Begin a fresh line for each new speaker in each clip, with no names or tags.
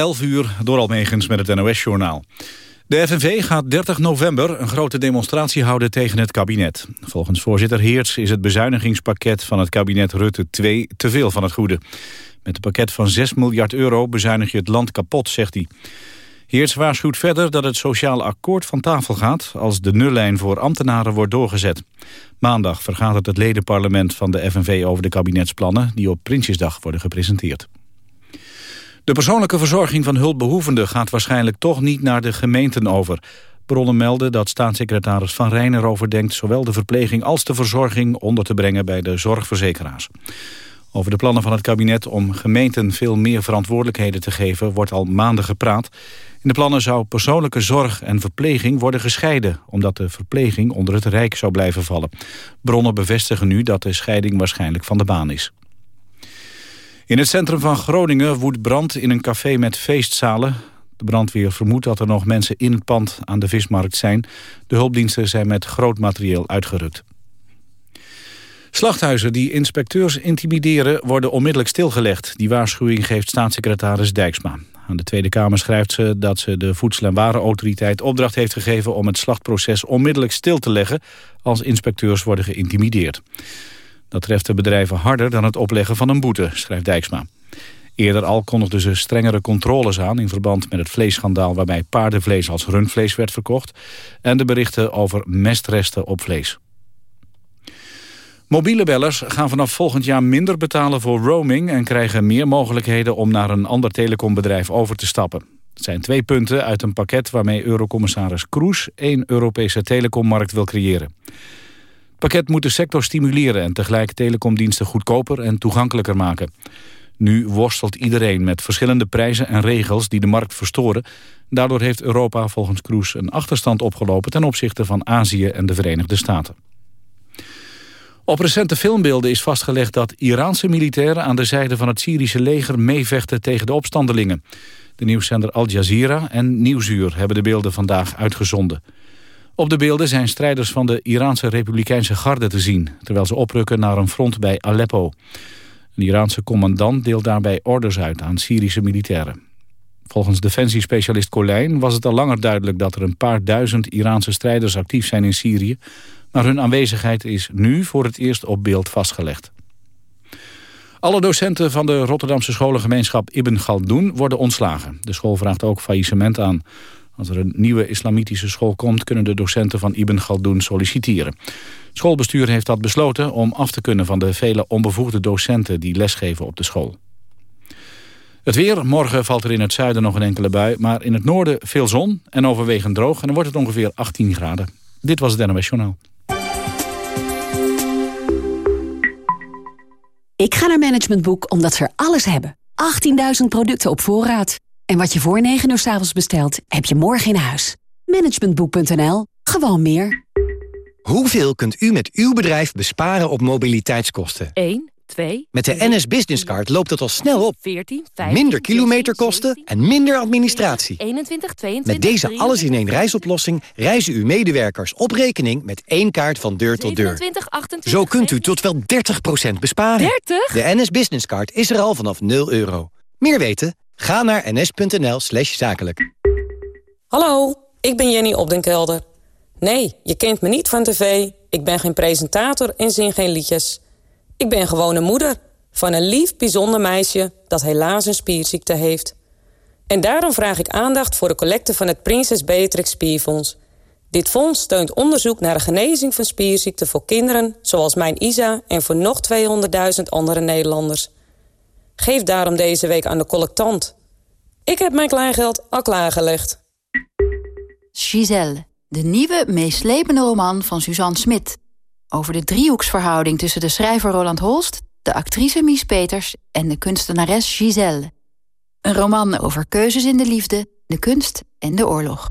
11 uur door Almegens met het NOS-journaal. De FNV gaat 30 november een grote demonstratie houden tegen het kabinet. Volgens voorzitter Heerts is het bezuinigingspakket van het kabinet Rutte 2 te veel van het goede. Met een pakket van 6 miljard euro bezuinig je het land kapot, zegt hij. Heerts waarschuwt verder dat het sociaal akkoord van tafel gaat... als de nullijn voor ambtenaren wordt doorgezet. Maandag vergaat het het ledenparlement van de FNV over de kabinetsplannen... die op Prinsjesdag worden gepresenteerd. De persoonlijke verzorging van hulpbehoevenden gaat waarschijnlijk toch niet naar de gemeenten over. Bronnen melden dat staatssecretaris Van Rijn erover denkt... zowel de verpleging als de verzorging onder te brengen bij de zorgverzekeraars. Over de plannen van het kabinet om gemeenten veel meer verantwoordelijkheden te geven... wordt al maanden gepraat. In de plannen zou persoonlijke zorg en verpleging worden gescheiden... omdat de verpleging onder het Rijk zou blijven vallen. Bronnen bevestigen nu dat de scheiding waarschijnlijk van de baan is. In het centrum van Groningen woedt brand in een café met feestzalen. De brandweer vermoedt dat er nog mensen in het pand aan de vismarkt zijn. De hulpdiensten zijn met groot materieel uitgerukt. Slachthuizen die inspecteurs intimideren worden onmiddellijk stilgelegd. Die waarschuwing geeft staatssecretaris Dijksma. Aan de Tweede Kamer schrijft ze dat ze de Voedsel- en Warenautoriteit opdracht heeft gegeven om het slachtproces onmiddellijk stil te leggen als inspecteurs worden geïntimideerd. Dat treft de bedrijven harder dan het opleggen van een boete, schrijft Dijksma. Eerder al kondigden ze strengere controles aan... in verband met het vleesschandaal waarbij paardenvlees als rundvlees werd verkocht... en de berichten over mestresten op vlees. Mobiele bellers gaan vanaf volgend jaar minder betalen voor roaming... en krijgen meer mogelijkheden om naar een ander telecombedrijf over te stappen. Het zijn twee punten uit een pakket waarmee eurocommissaris Kroes... één Europese telecommarkt wil creëren pakket moet de sector stimuleren en tegelijk telecomdiensten goedkoper en toegankelijker maken. Nu worstelt iedereen met verschillende prijzen en regels die de markt verstoren. Daardoor heeft Europa volgens Kroes een achterstand opgelopen ten opzichte van Azië en de Verenigde Staten. Op recente filmbeelden is vastgelegd dat Iraanse militairen aan de zijde van het Syrische leger meevechten tegen de opstandelingen. De nieuwszender Al Jazeera en Nieuwsuur hebben de beelden vandaag uitgezonden. Op de beelden zijn strijders van de Iraanse Republikeinse Garde te zien... terwijl ze oprukken naar een front bij Aleppo. Een Iraanse commandant deelt daarbij orders uit aan Syrische militairen. Volgens defensiespecialist Colijn was het al langer duidelijk... dat er een paar duizend Iraanse strijders actief zijn in Syrië... maar hun aanwezigheid is nu voor het eerst op beeld vastgelegd. Alle docenten van de Rotterdamse scholengemeenschap Ibn Galdoen worden ontslagen. De school vraagt ook faillissement aan. Als er een nieuwe islamitische school komt... kunnen de docenten van Ibn Galdoen solliciteren. Schoolbestuur heeft dat besloten om af te kunnen... van de vele onbevoegde docenten die lesgeven op de school. Het weer, morgen valt er in het zuiden nog een enkele bui... maar in het noorden veel zon en overwegend droog... en dan wordt het ongeveer 18 graden. Dit was het NOS Journaal.
Ik ga naar Management Boek omdat ze er alles hebben. 18.000 producten op voorraad. En wat je voor 9 uur s avonds bestelt, heb je morgen in huis. Managementboek.nl. Gewoon meer.
Hoeveel kunt u met uw bedrijf besparen op mobiliteitskosten?
1, 2...
Met de NS Business Card loopt het al snel op.
14, 15,
Minder kilometerkosten
17,
en minder administratie.
21, 22...
Met deze alles-in-één reisoplossing reizen uw medewerkers op rekening met één kaart van deur tot deur.
27, 28...
Zo kunt u tot wel 30% besparen.
30?
De NS Business Card is er al vanaf 0 euro. Meer weten? Ga naar ns.nl slash zakelijk.
Hallo, ik ben Jenny Opdenkelder. Nee, je kent me niet van tv. Ik ben geen presentator en zing geen liedjes. Ik ben gewoon moeder van een lief, bijzonder meisje... dat helaas een spierziekte heeft. En daarom vraag ik aandacht voor de collecte van het Prinses Beatrix Spierfonds. Dit fonds steunt onderzoek naar de genezing van spierziekten voor kinderen... zoals mijn Isa en voor nog 200.000 andere Nederlanders... Geef daarom deze week aan de collectant. Ik heb mijn kleingeld al klaargelegd.
Giselle, de nieuwe, meeslepende roman van Suzanne Smit. Over de driehoeksverhouding tussen de schrijver Roland Holst... de actrice Mies Peters en de kunstenares Giselle. Een roman over keuzes in de liefde, de kunst en de oorlog.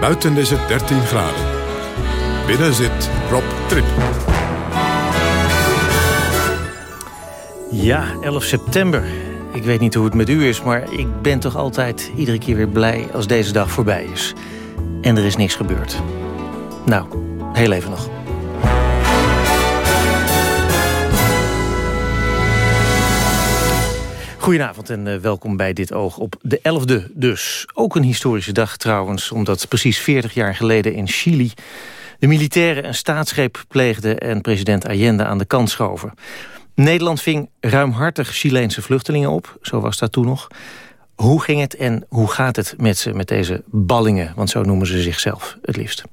Buiten is het 13 graden. Binnen zit Rob Trip.
Ja, 11 september. Ik weet niet hoe het met u is, maar ik ben toch altijd iedere keer weer blij als deze dag voorbij is. En er is niks gebeurd. Nou, heel even nog. Goedenavond en uh, welkom bij Dit Oog op de 11e dus. Ook een historische dag trouwens, omdat precies 40 jaar geleden in Chili... de militairen een staatsgreep pleegden en president Allende aan de kant schoven. Nederland ving ruimhartig Chileense vluchtelingen op, zo was dat toen nog. Hoe ging het en hoe gaat het met ze, met deze ballingen? Want zo noemen ze zichzelf het liefst.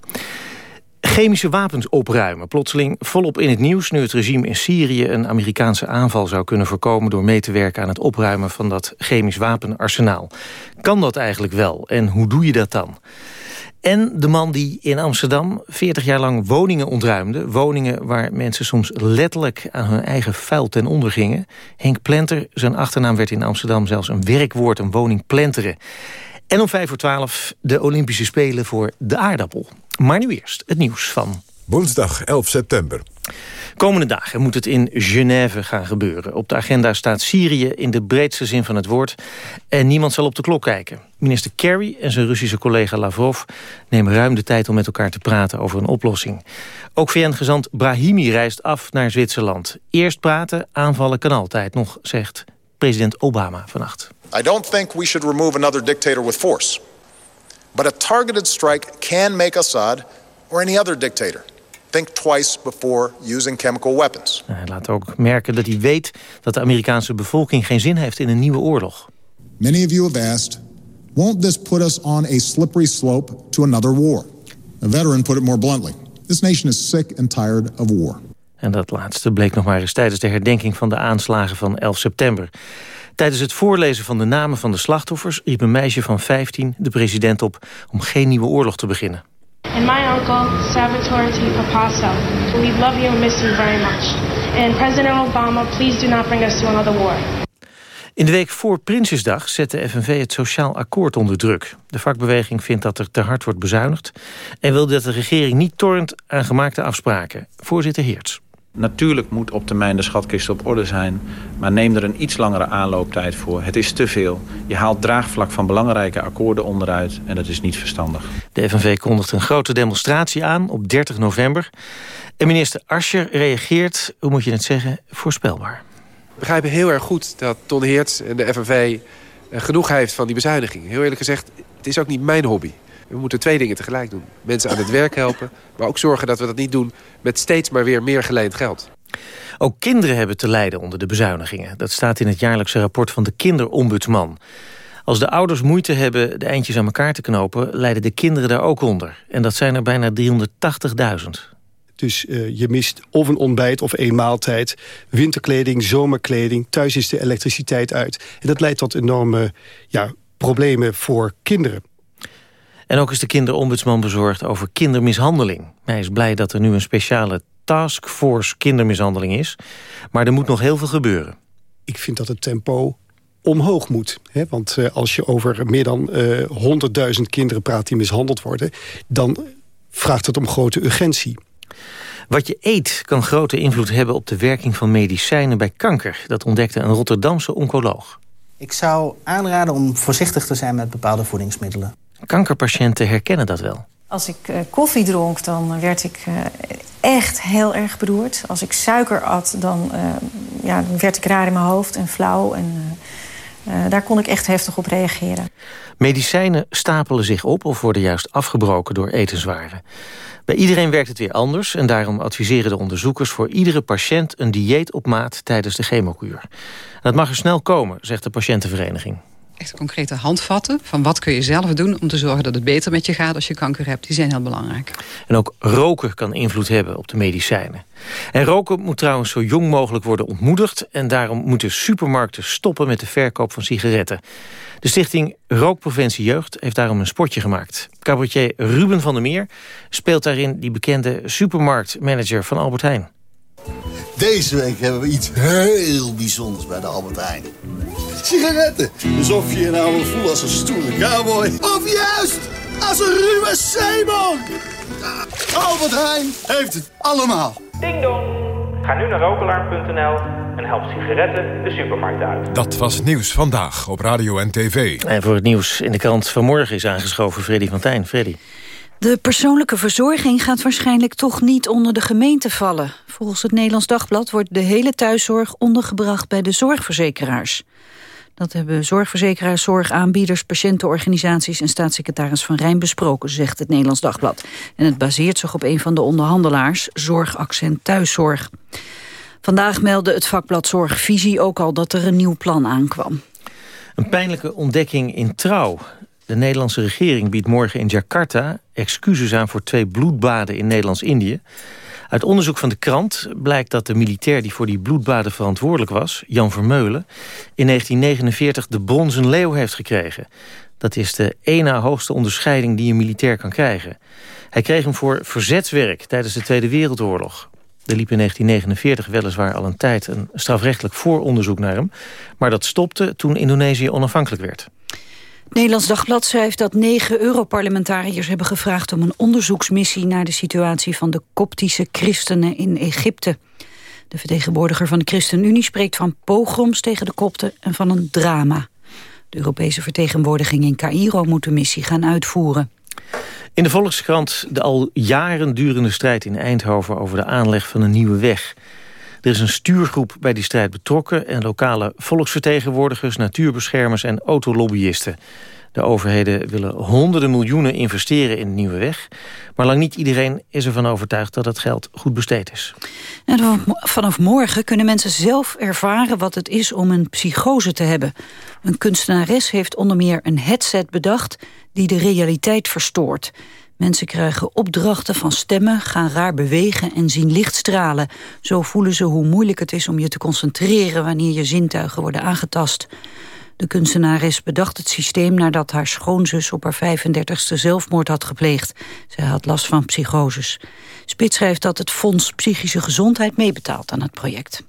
Chemische wapens opruimen, plotseling volop in het nieuws... nu het regime in Syrië een Amerikaanse aanval zou kunnen voorkomen... door mee te werken aan het opruimen van dat chemisch wapenarsenaal. Kan dat eigenlijk wel en hoe doe je dat dan? En de man die in Amsterdam 40 jaar lang woningen ontruimde. Woningen waar mensen soms letterlijk aan hun eigen vuil ten onder gingen. Henk Plenter, zijn achternaam werd in Amsterdam zelfs een werkwoord, een woning plenteren. En om 5 voor 12 de Olympische Spelen voor de aardappel. Maar nu eerst het nieuws van...
Woensdag 11 september.
Komende dagen moet het in Genève gaan gebeuren. Op de agenda staat Syrië in de breedste zin van het woord. En niemand zal op de klok kijken. Minister Kerry en zijn Russische collega Lavrov nemen ruim de tijd om met elkaar te praten over een oplossing. Ook VN-gezant Brahimi reist af naar Zwitserland. Eerst praten, aanvallen kan altijd nog, zegt president Obama vannacht.
I don't think we should remove another dictator with force. But a targeted strike can make Assad or any other dictator think twice before using chemical weapons.
Hij laat ook merken dat hij weet dat de Amerikaanse bevolking geen zin heeft in een nieuwe oorlog.
Many of you have asked, won't this put us on a slippery slope to another war? A veteran put it more bluntly. This nation is sick and tired of war.
En dat laatste bleek nog maar eens tijdens de herdenking van de aanslagen van 11 september. Tijdens het voorlezen van de namen van de slachtoffers... riep een meisje van 15 de president op om geen nieuwe oorlog te beginnen.
And my uncle, Salvatore T. Papasso, we love you and miss you very much. And President Obama, please do not bring us to another war.
In de week voor Prinsjesdag zet de FNV het sociaal akkoord onder druk. De vakbeweging vindt dat er te hard wordt bezuinigd... en wil dat de regering niet tornt aan gemaakte afspraken. Voorzitter Heerts.
Natuurlijk moet op termijn de schatkist op orde zijn... maar neem er een iets langere aanlooptijd voor. Het is te veel. Je haalt draagvlak van belangrijke akkoorden onderuit... en dat is niet verstandig.
De FNV kondigt een grote demonstratie aan op 30 november. En minister Ascher reageert, hoe moet je het zeggen, voorspelbaar.
We begrijpen heel erg goed dat Ton Heerts en de FNV eh, genoeg heeft van die bezuiniging. Heel eerlijk gezegd, het is ook niet mijn hobby. We moeten twee dingen tegelijk doen. Mensen aan het werk helpen, maar ook zorgen dat we dat niet doen... met steeds maar weer meer geleend geld.
Ook kinderen hebben te lijden onder de bezuinigingen. Dat staat in het jaarlijkse rapport van de kinderombudsman. Als de ouders moeite hebben de eindjes aan elkaar te knopen... lijden de kinderen daar ook onder. En dat zijn er bijna 380.000.
Dus uh, je mist of een ontbijt of één maaltijd. Winterkleding, zomerkleding. Thuis is de elektriciteit uit. En dat leidt tot enorme ja, problemen voor kinderen.
En ook is de kinderombudsman bezorgd over kindermishandeling. Hij is blij dat er nu een speciale taskforce kindermishandeling is. Maar er moet nog heel veel gebeuren.
Ik vind dat het tempo omhoog moet. Hè? Want uh, als je over meer dan uh, 100.000 kinderen praat die mishandeld worden... dan vraagt het om grote urgentie.
Wat je eet kan grote invloed hebben op de werking van medicijnen bij kanker. Dat ontdekte een Rotterdamse oncoloog.
Ik zou aanraden om voorzichtig te zijn met bepaalde voedingsmiddelen.
Kankerpatiënten herkennen dat wel.
Als ik uh, koffie dronk, dan werd ik uh, echt heel erg beroerd. Als ik suiker at, dan uh, ja, werd ik raar in mijn hoofd en flauw. En daar kon ik echt heftig op reageren.
Medicijnen stapelen zich op of worden juist afgebroken door etenswaren. Bij iedereen werkt het weer anders en daarom adviseren de onderzoekers voor iedere patiënt een dieet op maat tijdens de chemokuur. Dat mag er snel komen, zegt de patiëntenvereniging
concrete handvatten van wat kun je zelf doen om te zorgen dat het beter met je gaat als je kanker hebt. Die zijn heel belangrijk.
En ook roken kan invloed hebben op de medicijnen. En roken moet trouwens zo jong mogelijk worden ontmoedigd en daarom moeten supermarkten stoppen met de verkoop van sigaretten. De stichting Rookpreventie Jeugd heeft daarom een sportje gemaakt. Cabaretier Ruben van der Meer speelt daarin die bekende supermarktmanager van Albert Heijn.
Deze week hebben we iets heel bijzonders bij de Albert Heijn. Sigaretten. Alsof je je nou wil voelen als een stoere cowboy. Of juist als een ruwe zeeman. Albert Heijn heeft het allemaal.
Ding dong. Ga nu naar rokelaar.nl en help sigaretten de supermarkt uit.
Dat was Nieuws Vandaag op Radio en TV.
En voor het nieuws in de krant vanmorgen is aangeschoven Freddy van Tijn. Freddy.
De persoonlijke verzorging gaat waarschijnlijk toch niet onder de gemeente vallen. Volgens het Nederlands Dagblad wordt de hele thuiszorg ondergebracht bij de zorgverzekeraars. Dat hebben zorgverzekeraars, zorgaanbieders, patiëntenorganisaties en staatssecretaris Van Rijn besproken, zegt het Nederlands Dagblad. En het baseert zich op een van de onderhandelaars, Zorgaccent Thuiszorg. Vandaag meldde het vakblad Zorgvisie ook al dat er een nieuw plan aankwam.
Een pijnlijke ontdekking in trouw. De Nederlandse regering biedt morgen in Jakarta excuses aan voor twee bloedbaden in Nederlands-Indië. Uit onderzoek van de krant blijkt dat de militair die voor die bloedbaden verantwoordelijk was, Jan Vermeulen, in 1949 de Bronzen Leeuw heeft gekregen. Dat is de ene hoogste onderscheiding die een militair kan krijgen. Hij kreeg hem voor verzetswerk tijdens de Tweede Wereldoorlog. Er liep in 1949 weliswaar al een tijd een strafrechtelijk vooronderzoek naar hem... maar dat stopte toen Indonesië onafhankelijk werd.
Nederlands Dagblad schrijft dat negen Europarlementariërs hebben gevraagd om een onderzoeksmissie naar de situatie van de koptische christenen in Egypte. De vertegenwoordiger van de ChristenUnie spreekt van pogroms tegen de kopten en van een drama. De Europese vertegenwoordiging in Cairo moet de missie gaan uitvoeren.
In de Volkskrant de al jaren durende strijd in Eindhoven over de aanleg van een nieuwe weg. Er is een stuurgroep bij die strijd betrokken... en lokale volksvertegenwoordigers, natuurbeschermers en autolobbyisten. De overheden willen honderden miljoenen investeren in de nieuwe weg. Maar lang niet iedereen is ervan overtuigd dat het geld goed besteed is.
En vanaf morgen kunnen mensen zelf ervaren wat het is om een psychose te hebben. Een kunstenares heeft onder meer een headset bedacht die de realiteit verstoort. Mensen krijgen opdrachten van stemmen, gaan raar bewegen en zien lichtstralen. Zo voelen ze hoe moeilijk het is om je te concentreren... wanneer je zintuigen worden aangetast. De kunstenares bedacht het systeem nadat haar schoonzus op haar 35ste zelfmoord had gepleegd. Zij had last van psychoses. Spits schrijft dat het Fonds Psychische Gezondheid meebetaalt aan het project.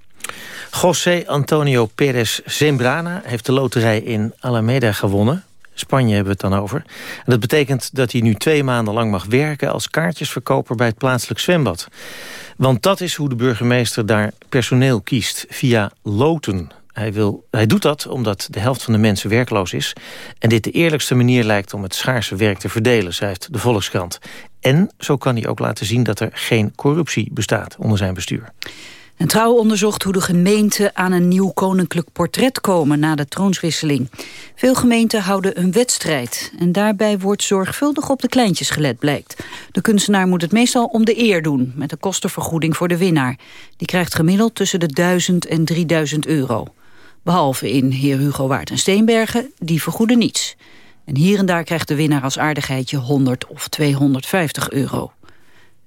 José Antonio Pérez Zembrana heeft de loterij in Alameda gewonnen. Spanje hebben we het dan over. En dat betekent dat hij nu twee maanden lang mag werken... als kaartjesverkoper bij het plaatselijk zwembad. Want dat is hoe de burgemeester daar personeel kiest, via loten. Hij, wil, hij doet dat omdat de helft van de mensen werkloos is... en dit de eerlijkste manier lijkt om het schaarse werk te verdelen... schrijft de Volkskrant. En zo kan hij ook laten zien dat er geen corruptie bestaat onder zijn bestuur.
En Trouw onderzocht hoe de gemeenten aan een nieuw koninklijk portret komen na de troonswisseling. Veel gemeenten houden een wedstrijd en daarbij wordt zorgvuldig op de kleintjes gelet, blijkt. De kunstenaar moet het meestal om de eer doen, met een kostenvergoeding voor de winnaar. Die krijgt gemiddeld tussen de 1000 en 3000 euro. Behalve in Heer Hugo Waard en Steenbergen, die vergoeden niets. En hier en daar krijgt de winnaar als aardigheidje 100 of 250 euro.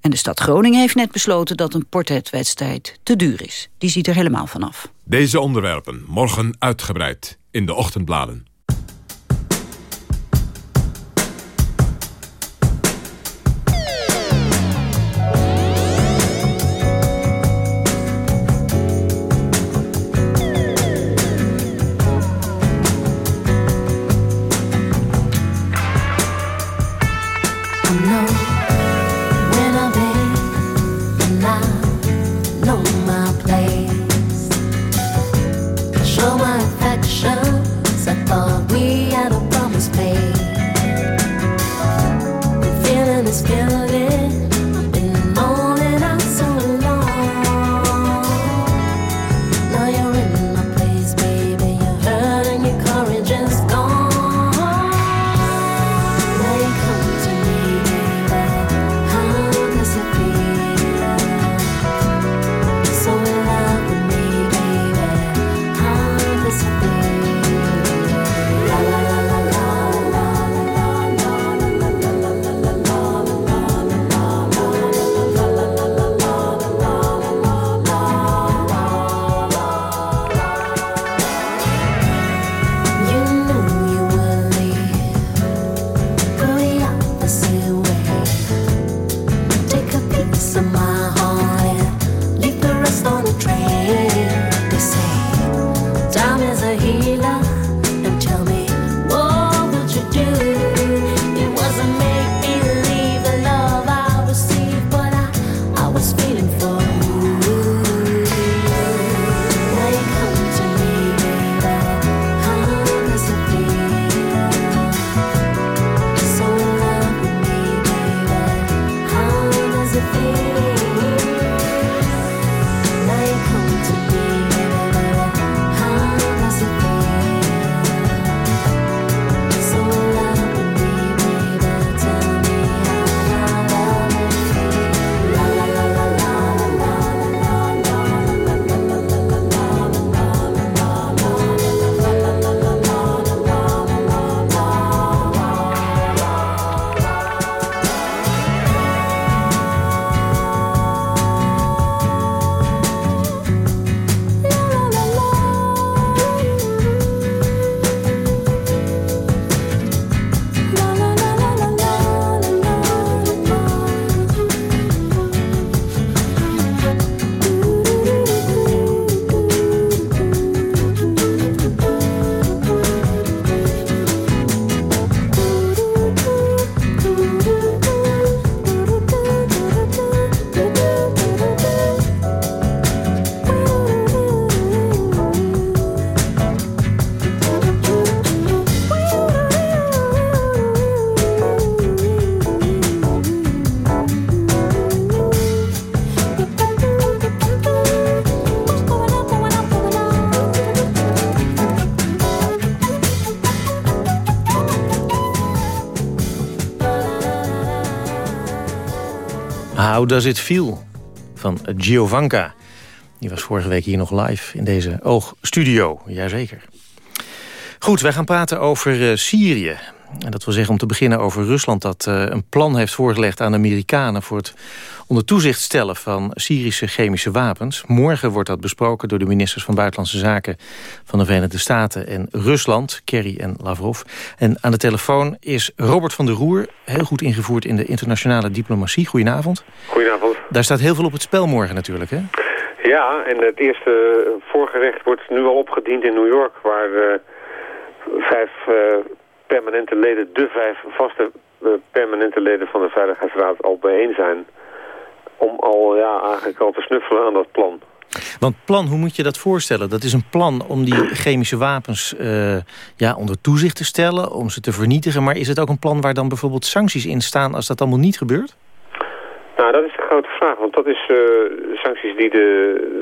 En de stad Groningen heeft net besloten dat een portretwedstrijd te duur is. Die ziet er helemaal vanaf.
Deze onderwerpen morgen uitgebreid in de ochtendbladen.
How Does It Feel van Giovanka. Die was vorige week hier nog live in deze oogstudio. Jazeker. Goed, wij gaan praten over uh, Syrië. En dat wil zeggen om te beginnen over Rusland... dat uh, een plan heeft voorgelegd aan de Amerikanen... voor het onder toezicht stellen van Syrische chemische wapens. Morgen wordt dat besproken door de ministers van Buitenlandse Zaken... van de Verenigde Staten en Rusland, Kerry en Lavrov. En aan de telefoon is Robert van der Roer... heel goed ingevoerd in de internationale diplomatie. Goedenavond.
Goedenavond.
Daar staat heel veel op het spel morgen natuurlijk, hè?
Ja, en het eerste voorgerecht wordt nu al opgediend in New York... waar uh, vijf uh, permanente leden, de vijf vaste uh, permanente leden van de Veiligheidsraad al bijeen zijn... om al, ja, eigenlijk al te snuffelen aan dat plan.
Want plan, hoe moet je dat voorstellen? Dat is een plan om die chemische wapens uh, ja, onder toezicht te stellen... om ze te vernietigen. Maar is het ook een plan waar dan bijvoorbeeld sancties in staan... als dat allemaal niet gebeurt?
Nou, dat is de grote vraag. Want dat is uh, sancties die de,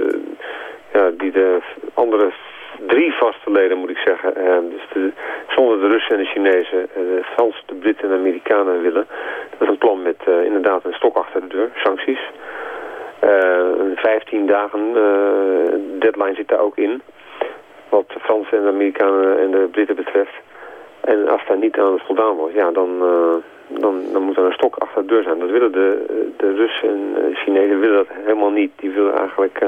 uh, ja, die de andere drie vaste leden, moet ik zeggen. Uh, dus de, zonder de Russen en de Chinezen, de Fransen, de Britten en de Amerikanen willen. Dat is een plan met inderdaad een stok achter de deur, sancties. Een 15 dagen deadline zit daar ook in. Wat de Fransen en de Amerikanen en de Britten betreft. En als daar niet aan voldaan wordt, ja, dan dan, dan moet er een stok achter de deur zijn. Dat willen de, de Russen en de Chinezen willen dat helemaal niet. Die willen eigenlijk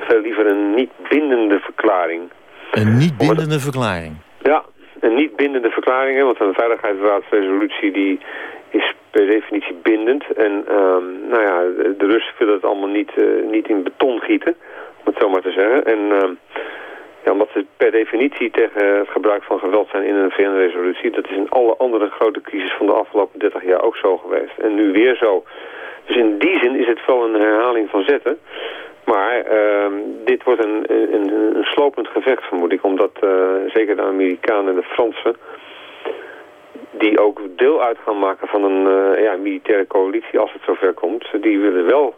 veel liever een niet bindende verklaring.
Een niet bindende verklaring?
Ja, een niet bindende verklaring. Want een veiligheidsraadsresolutie die is per definitie bindend. En um, nou ja, de Russen willen het allemaal niet, uh, niet in beton gieten, om het zo maar te zeggen. En... Uh, ja, omdat ze per definitie tegen het gebruik van geweld zijn in een VN-resolutie. Dat is in alle andere grote crisis van de afgelopen 30 jaar ook zo geweest. En nu weer zo. Dus in die zin is het wel een herhaling van zetten. Maar uh, dit wordt een, een, slopend gevecht, vermoed ik. Omdat uh, zeker de Amerikanen en de Fransen... die ook deel uit gaan maken van een uh, ja, militaire coalitie als het zover komt... die willen wel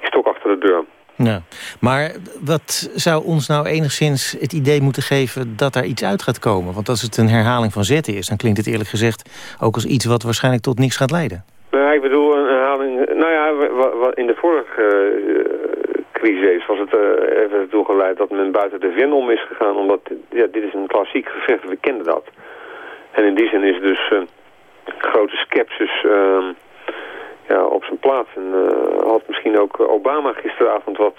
stok achter de deur.
Ja. Maar wat zou ons nou enigszins het idee moeten geven dat daar iets uit gaat komen? Want als het een herhaling van zetten is, dan klinkt het eerlijk gezegd ook als iets wat waarschijnlijk tot niks gaat leiden.
Ik bedoel een herhaling... Nou ja, in de vorige uh, crisis was het uh, even ertoe geleid dat men buiten de VN om is gegaan. Omdat ja, dit is een klassiek gevecht, we kenden dat. En in die zin is dus uh, grote sceptisch ehm, ja, op zijn plaats. En had misschien ook Obama gisteravond wat,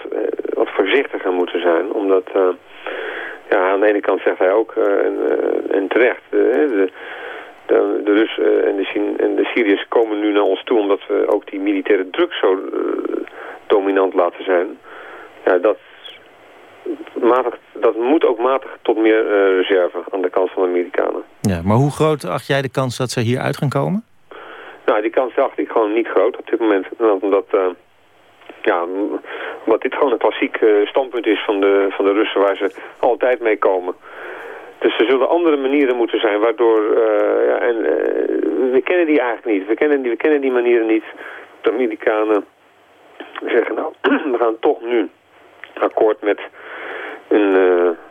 wat voorzichtiger moeten zijn. Omdat, ja, aan de ene kant zegt hij ook, en, en, terecht, de, de, de Russen en de, en de Syriërs komen nu naar ons toe... omdat we ook die militaire druk zo dominant laten zijn. Ja, dat, matig, dat moet ook matig tot meer reserve aan de kant van de Amerikanen.
Ja, maar hoe groot acht jij de kans dat ze hier uit gaan komen?
Nou, die kans acht ik gewoon niet groot op dit moment. Omdat, uh, ja, omdat dit gewoon een klassiek standpunt is van de, van de Russen waar ze altijd mee komen. Dus er zullen andere manieren moeten zijn waardoor... Uh, ja, en we kennen die eigenlijk niet. We kennen die, we kennen die manieren niet. De Amerikanen zeggen nou, we gaan toch nu akkoord met een,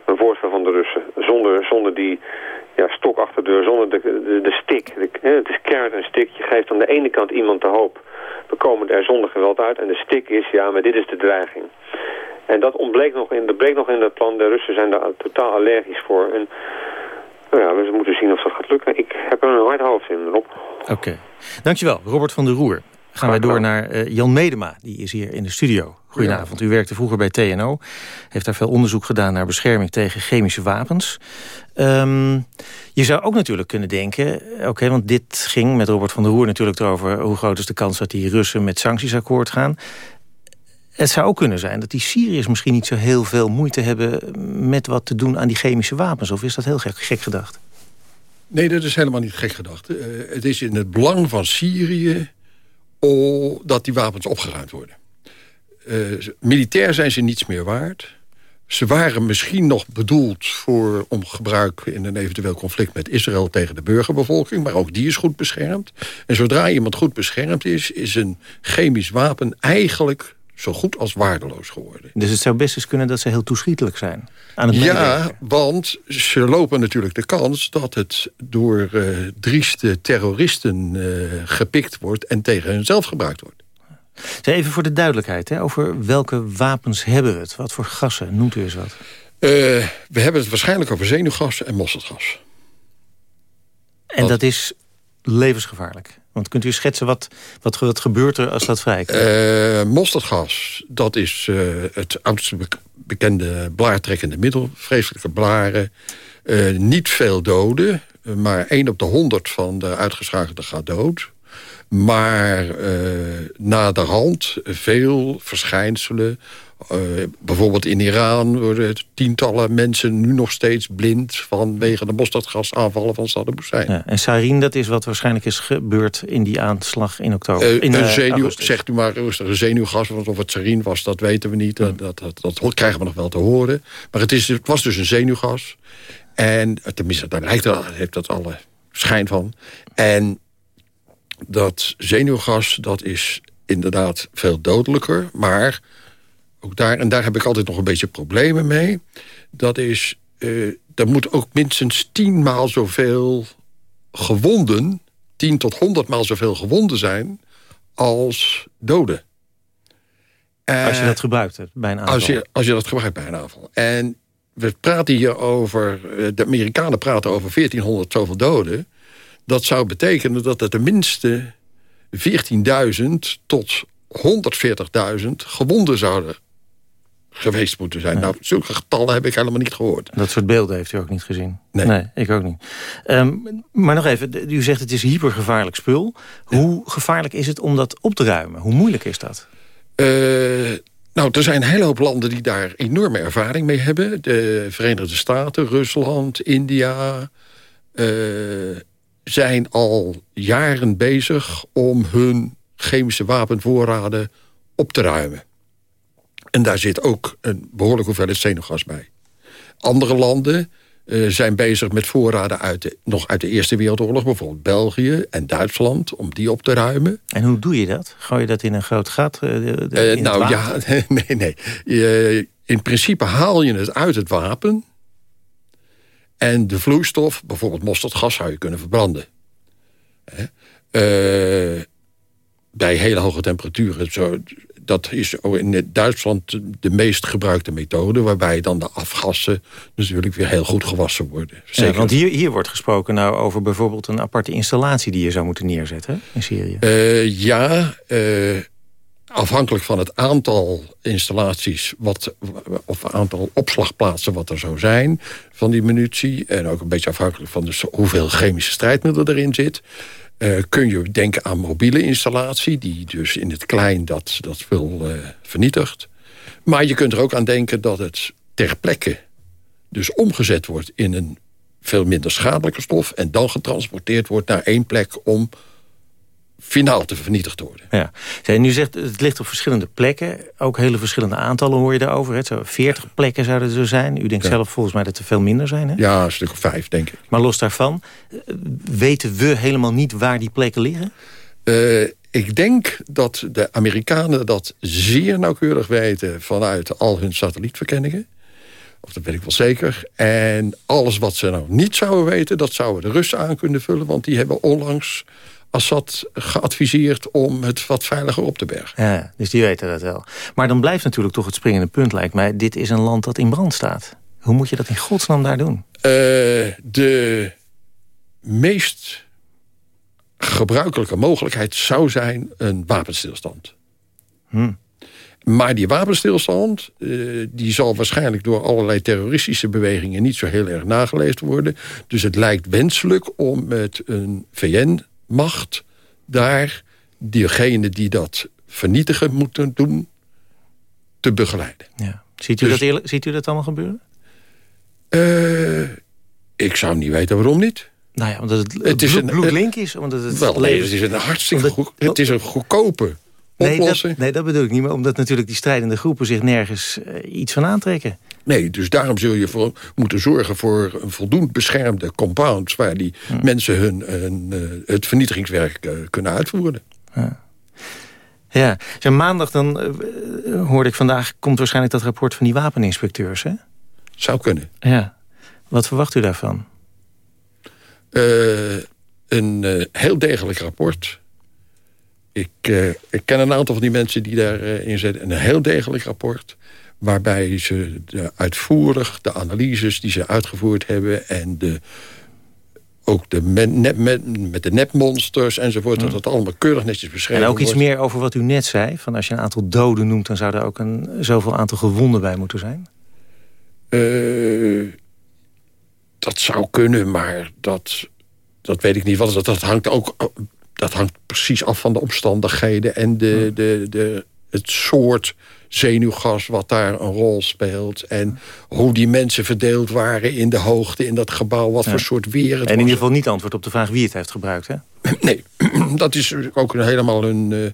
een voorstel van de Russen. Zonder, zonder die ja, stok achter de deur zonder de, de, de stick. Het is keihard een stick. Je geeft aan de ene kant iemand de hoop. We komen er zonder geweld uit. En de stick is, ja, maar dit is de dreiging. En dat ontbleek nog in, dat bleek nog in dat plan. De Russen zijn daar totaal allergisch voor. En nou ja, we moeten zien of dat gaat lukken. Ik heb er een hard hoofd in, Rob.
Oké. Dankjewel, Robert van der Roer gaan wij door naar uh, Jan Medema. Die is hier in de studio. Goedenavond. U werkte vroeger bij TNO. Heeft daar veel onderzoek gedaan naar bescherming tegen chemische wapens. Um, je zou ook natuurlijk kunnen denken... oké, want dit ging met Robert van der Roer natuurlijk erover... hoe groot is de kans dat die Russen met sancties akkoord gaan. Het zou ook kunnen zijn dat die Syriërs misschien niet zo heel veel moeite hebben... met wat te doen aan die chemische wapens. Of is dat heel gek, gedacht?
Nee, dat is helemaal niet gek gedacht. Uh, het is in het belang van Syrië dat die wapens opgeruimd worden. Uh, militair zijn ze niets meer waard. Ze waren misschien nog bedoeld voor, om gebruik in een eventueel conflict met Israël tegen de burgerbevolking. Maar ook die is goed beschermd. En zodra iemand goed beschermd is, is een chemisch wapen eigenlijk zo goed als waardeloos geworden.
Dus het zou best eens kunnen dat ze heel toeschietelijk zijn? Aan het
ja, want ze lopen natuurlijk de kans dat het door uh, drieste terroristen uh, gepikt wordt... en tegen hunzelf gebruikt wordt.
Even voor de duidelijkheid, hè, over welke wapens hebben we het? Wat voor gassen? Noemt u eens wat.
Uh, we hebben het waarschijnlijk over zenuwgas en mosterdgas.
En dat is levensgevaarlijk? Want kunt u schetsen wat, wat, gebeurt er als dat vrijkomt?
Uh, mosterdgas, dat is uh, het oudste bekende blaartrekkende middel. Vreselijke blaren. Uh, niet veel doden, maar 1 op de 100 van de uitgeschakelde gaat dood. Maar naderhand veel verschijnselen uh, bijvoorbeeld in Iran worden tientallen mensen nu nog steeds blind... vanwege de mosterdgasaanvallen van Saddam Hussein. Ja,
en sarin, dat is wat waarschijnlijk is gebeurd in die aanslag in oktober.
Uh, in, een zenuw, zegt u maar rustig, een zenuwgas, want of het sarin was, dat weten we niet. Dat, dat, dat, dat, krijgen we nog wel te horen. Maar het, is, het was dus een zenuwgas. En tenminste, daar lijkt het, heeft dat alle schijn van. En dat zenuwgas, dat is inderdaad veel dodelijker, maar ook daar, en daar heb ik altijd nog een beetje problemen mee. Dat is, uh, er moet ook minstens tienmaal zoveel gewonden... tien tot honderdmaal zoveel gewonden zijn als doden.
als je dat gebruikt bij een aanval.
Als je, als je dat gebruikt bij een aanval. En we praten hier over... Eh, de Amerikanen praten over 1400 zoveel doden. Dat zou betekenen dat er tenminste 14.000 tot 140.000 gewonden zouden geweest moeten zijn. Nou, zulke getallen heb ik helemaal niet gehoord.
Dat soort beelden heeft u ook niet gezien? Nee, ik ook niet. Ehm, maar nog even, u zegt het is hypergevaarlijk spul. Hoe gevaarlijk is het om dat op te ruimen? Hoe moeilijk is dat?
Uh, nou, er zijn een hele hoop landen die daar enorme ervaring mee hebben. De Verenigde Staten, Rusland, India... Uh, zijn al jaren bezig om hun chemische wapenvoorraden op te ruimen. En daar zit ook een behoorlijk hoeveelheid zenuwgas bij. Andere landen uh, zijn bezig met voorraden uit de, nog uit de Eerste Wereldoorlog. Bijvoorbeeld België en Duitsland, om die op te ruimen.
En hoe doe je dat? Gooi je dat in een groot gat? Uh,
de, uh, nou ja, nee, nee. Je, in principe haal je het uit het wapen. En de vloeistof, bijvoorbeeld mosterdgas, zou je kunnen verbranden. bij hele hoge temperaturen. Zo, dat is in Duitsland de meest gebruikte methode... waarbij dan de afgassen natuurlijk weer heel goed gewassen worden.
Zeker. want hier, hier wordt gesproken nou over bijvoorbeeld een aparte installatie... die je zou moeten neerzetten in Syrië.
Uh, ja, uh, afhankelijk van het aantal installaties... Wat, of aantal opslagplaatsen wat er zou zijn van die munitie... en ook een beetje afhankelijk van de, hoeveel chemische strijdmiddelen erin zit... Uh, kun je denken aan mobiele installatie... die dus in het klein dat, dat spul uh, vernietigt. Maar je kunt er ook aan denken dat het ter plekke... dus omgezet wordt in een veel minder schadelijke stof... en dan getransporteerd wordt naar één plek om finaal te vernietigd worden.
Ja. En nu zegt het ligt op verschillende plekken. Ook hele verschillende aantallen hoor je daarover. Het Zo 40 plekken zouden er zo zijn. U denkt zelf volgens mij dat er veel minder zijn. Hè?
Ja, een stuk of vijf, denk ik.
Maar los daarvan, eh, weten we helemaal niet waar die plekken liggen?
Uh, ik denk dat de Amerikanen dat zeer nauwkeurig weten... vanuit al hun satellietverkenningen. Of dat weet ik wel zeker. En alles wat ze nou niet zouden weten... dat zouden de Russen aan kunnen vullen. Want die hebben onlangs Assad geadviseerd om het wat veiliger op te bergen.
Ja, dus die weten dat wel. Maar dan blijft natuurlijk toch het springende punt, lijkt mij... dit is een land dat in brand staat. Hoe moet je dat in godsnaam daar doen? Uh,
de meest gebruikelijke mogelijkheid zou zijn een wapenstilstand. Hm. Maar die wapenstilstand uh, die zal waarschijnlijk door allerlei terroristische bewegingen niet zo heel erg nageleefd worden. Dus het lijkt wenselijk om met een VN macht daar diegenen die dat vernietigen moeten doen, te begeleiden.
Ja. Ziet, u dus, dat ziet u dat allemaal gebeuren?
Uh, ik zou niet weten waarom niet.
Nou ja, omdat het, het is een bloedlink is. Omdat het
wel, nee, het is een hartstikke goed, het is een goedkope
nee. Dat, nee, dat bedoel ik niet. Maar omdat natuurlijk die strijdende groepen zich nergens uh, iets van aantrekken.
Nee, dus daarom zul je voor, moeten zorgen voor een voldoende beschermde compounds... waar die mensen hun, hun uh, het vernietigingswerk uh, kunnen uitvoeren.
Ja. Ja, Zo, maandag dan hoorde ik vandaag... komt waarschijnlijk dat rapport van die wapeninspecteurs, hè?
Zou kunnen.
Ja. Wat verwacht u daarvan?
een heel degelijk rapport Ik, uh, ik ken een aantal van die mensen die daarin uh, zitten. Een heel degelijk rapport waarbij ze de uitvoerig de analyses die ze uitgevoerd hebben... en de, ook de met, met, met de nepmonsters enzovoort... dat dat allemaal keurig netjes beschreven
En ook iets
wordt.
meer over wat u net zei. Van als je een aantal doden noemt... dan zou er ook een zoveel aantal gewonden bij moeten zijn.
Uh, dat zou kunnen, maar dat, dat weet ik niet. Want dat, dat, hangt ook, dat hangt precies af van de omstandigheden... en de, de, de, het soort zenuwgas wat daar een rol speelt. En hoe die mensen verdeeld waren in de hoogte in dat gebouw. Wat ja. voor soort weer het
En in ieder geval niet antwoord op de vraag wie het heeft gebruikt, hè?
Nee, dat is ook helemaal hun uh,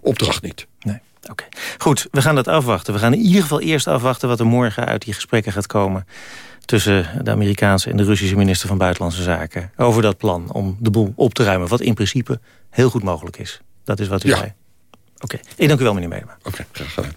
opdracht niet.
Nee. Oké, okay. goed. We gaan dat afwachten. We gaan in ieder geval eerst afwachten wat er morgen uit die gesprekken gaat komen tussen de Amerikaanse en de Russische minister van Buitenlandse Zaken... over dat plan om de boel op te ruimen. Wat in principe heel goed mogelijk is. Dat is wat u
ja.
zei. Oké, okay. ik dank u wel, meneer Medema.
Oké, okay, graag gedaan.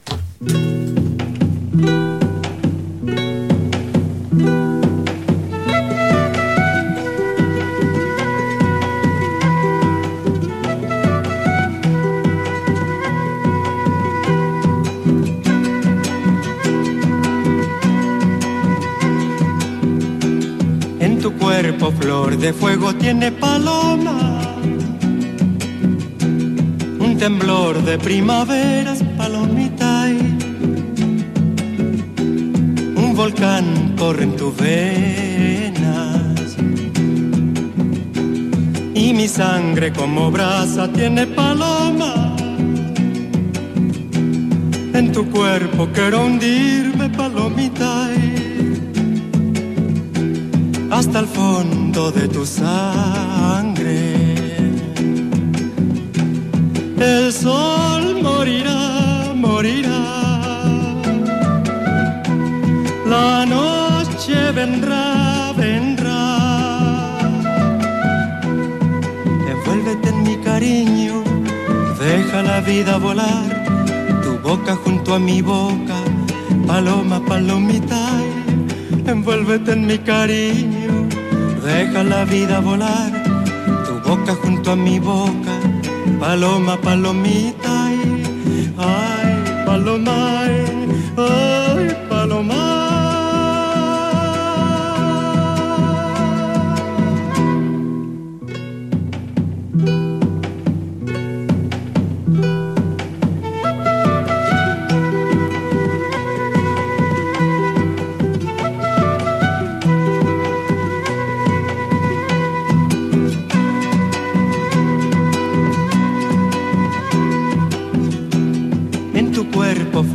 Flor de fuego tiene paloma. Un temblor de primaveras, palomita y un volcán corre en tus venas. Y mi sangre como brasa tiene paloma. En tu cuerpo quiero hundirme, palomita hasta el fondo de tu sangre el sol morirá, morirá. La noche vendrá, vendrá. Envuélvete en mi cariño, deja la vida volar. Tu boca junto a mi boca, paloma, palomita. Envuélvete en mi cariño, deja la vida volar. Tu boca junto a mi boca paloma, palomita, ay, ay paloma, ay, ay,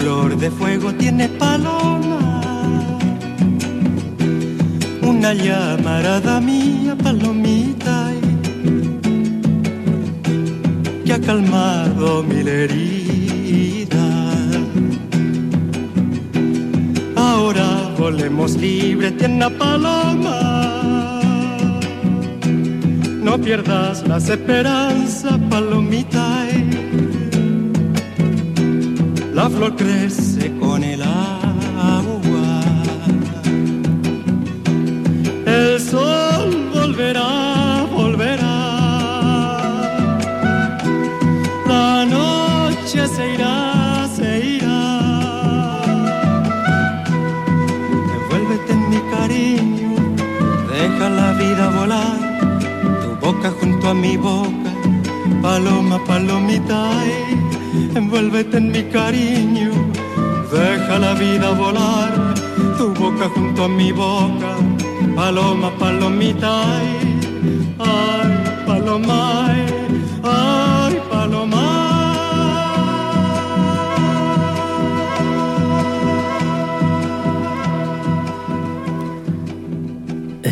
flor de fuego tiene paloma, una llamarada mía, palomita, que ha calmado mil heridas. Ahora volemos libre, tiene paloma. No pierdas las esperanzas, palomita. La flor crece con el agua. El sol volverá, volverá. La noche se irá, se irá. Envuélvete en mi cariño, deja la vida volar. Tu boca junto a mi boca, paloma, palomita. Envuélvete en mi cariño, deja la vida volar, tu boca junto a mi boca, paloma, palomita, ay, ay paloma, ay, paloma.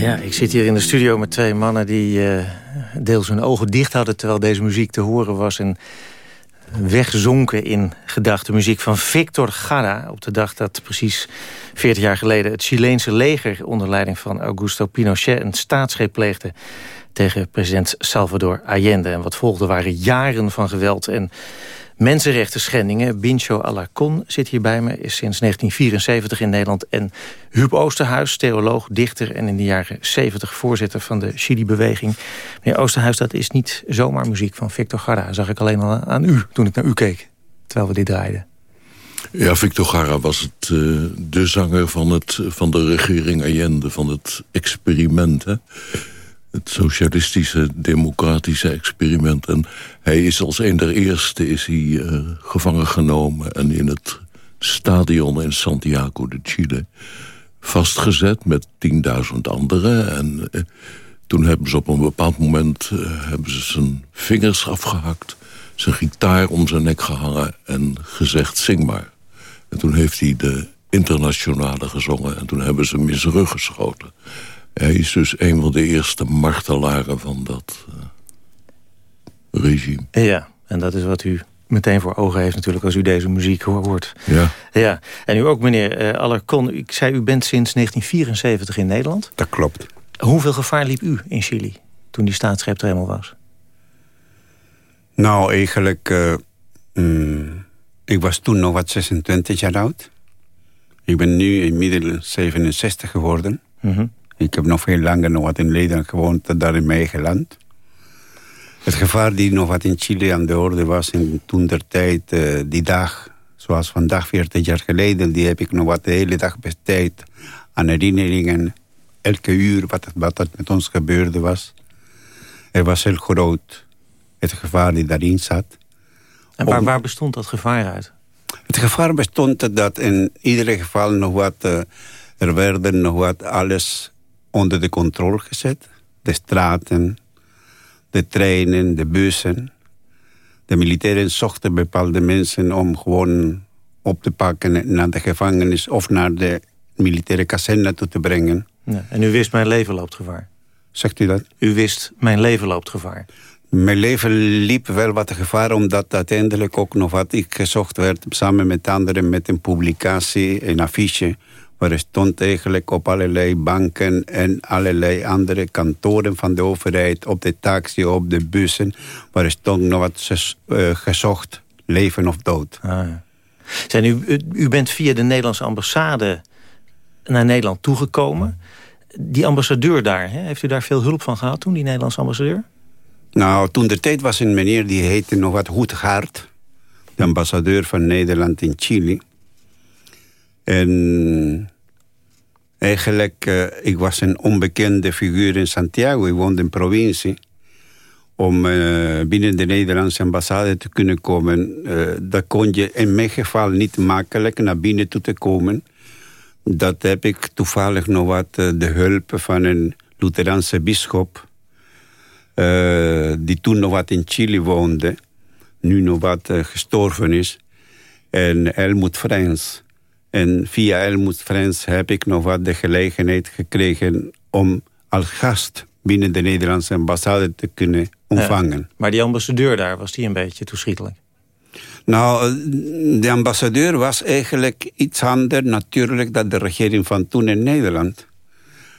Ja, ik zit hier in de studio met twee mannen die uh, deels hun ogen dicht hadden... terwijl deze muziek te horen was. En wegzonken in gedachte muziek van Victor Gara... op de dag dat precies 40 jaar geleden het Chileense leger... onder leiding van Augusto Pinochet een staatsgreep pleegde... tegen president Salvador Allende. En wat volgde waren jaren van geweld en mensenrechten schendingen. Bincho Alarcon zit hier bij me, is sinds 1974 in Nederland. En Huub Oosterhuis, theoloog, dichter... en in de jaren 70 voorzitter van de Chili-beweging. Meneer Oosterhuis, dat is niet zomaar muziek van Victor Garra. Zag ik alleen al aan u toen ik naar u keek, terwijl we dit draaiden.
Ja, Victor Garra was het, uh, de zanger van, het, van de regering Allende, van het experiment. Hè? Het socialistische, democratische experiment. En hij is als een der eerste is hij, uh, gevangen genomen... en in het stadion in Santiago de Chile vastgezet met 10.000 anderen. En uh, toen hebben ze op een bepaald moment hebben ze zijn vingers afgehakt zijn gitaar om zijn nek gehangen en gezegd, zing maar. En toen heeft hij de internationale gezongen en toen hebben ze hem in zijn rug geschoten. Hij is dus een van de eerste martelaren van dat uh, regime.
Ja, en dat is wat u meteen voor ogen heeft natuurlijk als u deze muziek hoort.
Ja.
ja. En u ook, meneer uh, Alarcon. Ik zei, u bent sinds 1974 in Nederland.
Dat klopt.
Hoeveel gevaar liep u in Chili toen die staatsgreep er helemaal was?
Nou, eigenlijk... Uh, mm, ik was toen nog wat 26 jaar oud. Ik ben nu inmiddels 67 geworden.
Mm -hmm.
Ik heb nog veel langer nog wat in Nederland gewoond, daar in mijn eigen land. Het gevaar die nog wat in Chile aan de orde was in toen der tijd, uh, die dag, zoals vandaag 40 jaar geleden, die heb ik nog wat de hele dag besteed aan herinneringen. Elke uur wat, wat er met ons gebeurde was. Er was heel groot het gevaar die daarin zat.
En waar, waar bestond dat gevaar uit?
Het gevaar bestond dat in ieder geval nog wat... Uh, er werden nog wat alles onder de controle gezet. De straten, de treinen, de bussen. De militairen zochten bepaalde mensen om gewoon op te pakken... naar de gevangenis of naar de militaire kazerne toe te brengen.
Ja, en u wist, mijn leven loopt gevaar?
Zegt u dat?
U wist, mijn leven loopt gevaar?
Mijn leven liep wel wat gevaar, omdat uiteindelijk ook nog wat ik gezocht werd... samen met anderen met een publicatie, een affiche... waar stond eigenlijk op allerlei banken en allerlei andere kantoren van de overheid... op de taxi, op de bussen, waar stond nog wat uh, gezocht, leven of dood.
Ah, ja. Zijn u, u, bent via de Nederlandse ambassade naar Nederland toegekomen. Die ambassadeur daar, hè, heeft u daar veel hulp van gehad toen, die Nederlandse ambassadeur?
Nou, toen de tijd was een meneer die heette nog wat Hoedgaard. De ambassadeur van Nederland in Chili. En eigenlijk, uh, ik was een onbekende figuur in Santiago. Ik woonde in provincie. Om uh, binnen de Nederlandse ambassade te kunnen komen. Uh, dat kon je in mijn geval niet makkelijk naar binnen toe te komen. Dat heb ik toevallig nog wat de hulp van een Lutheraanse bischop die toen nog wat in Chili woonde, nu nog wat gestorven is. En Helmut Frans. En via Helmut Frans heb ik nog wat de gelegenheid gekregen om als gast binnen de Nederlandse ambassade te kunnen ontvangen. Ja,
maar die ambassadeur daar, was die een beetje toeschietelijk?
Nou, de ambassadeur was eigenlijk iets anders natuurlijk dan de regering van toen in Nederland.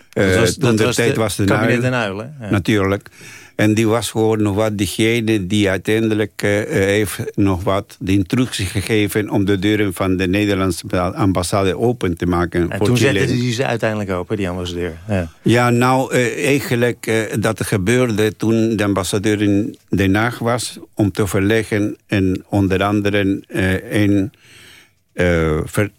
Dat was, uh, toen de tijd was de kabinet Den Uyl, ja.
Natuurlijk. En die was gewoon nog wat degene die uiteindelijk uh, heeft nog wat de instructie gegeven... om de deuren van de Nederlandse ambassade open te maken.
En toen zette hij ze uiteindelijk open, die ambassadeur. Ja,
ja nou, uh, eigenlijk uh, dat gebeurde toen de ambassadeur in Den Haag was... om te verleggen en onder andere een... Ver,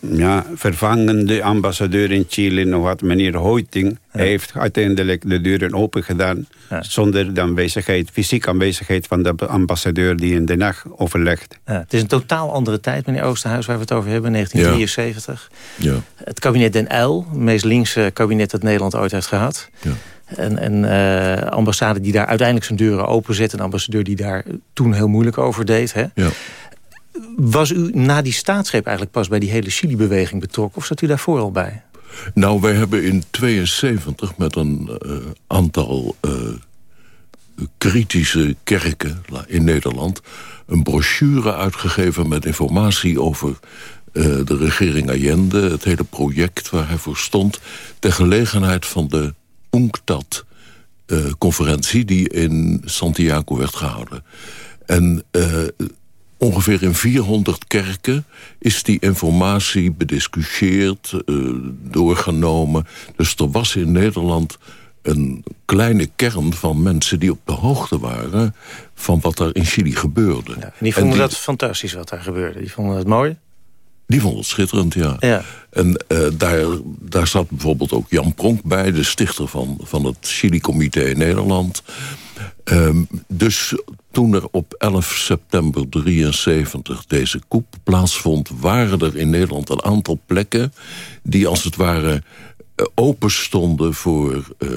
ja, vervangende ambassadeur in Chile, nog wat meneer Hoiting... heeft uiteindelijk de deuren open gedaan... zonder de aanwezigheid, fysieke aanwezigheid van de ambassadeur die in Den Haag overlegt.
Ja, het is een totaal andere tijd, meneer Oosterhuis, waar we het over hebben, 1973.
Ja.
Het kabinet Den Uyl, het meest linkse kabinet dat Nederland ooit heeft gehad... En een uh, ambassade die daar uiteindelijk zijn deuren openzet. Een ambassadeur die daar toen heel moeilijk over deed. Hè?
Ja.
Was u na die staatsgreep eigenlijk pas bij die hele Chili-beweging betrokken? Of zat u daarvoor al bij?
Nou, wij hebben in 72 met een uh, aantal uh, kritische kerken in Nederland... een brochure uitgegeven met informatie over uh, de regering Allende... het hele project waar hij voor stond... ter gelegenheid van de UNCTAD conferentie die in Santiago werd gehouden. En ongeveer in 400 kerken is die informatie bediscussieerd, doorgenomen. Dus er was in Nederland een kleine kern van mensen die op de hoogte waren... van wat er in Chili gebeurde. Ja,
en die vonden dat fantastisch wat daar gebeurde. Die vonden het mooi?
Die vonden het schitterend, ja. ja. En uh, daar, daar zat bijvoorbeeld ook Jan Pronk bij... de stichter van, van het Chili-comité in Nederland. Um, dus toen er op 11 september 73 deze koep plaatsvond... waren er in Nederland een aantal plekken... die als het ware eh, open stonden voor, uh,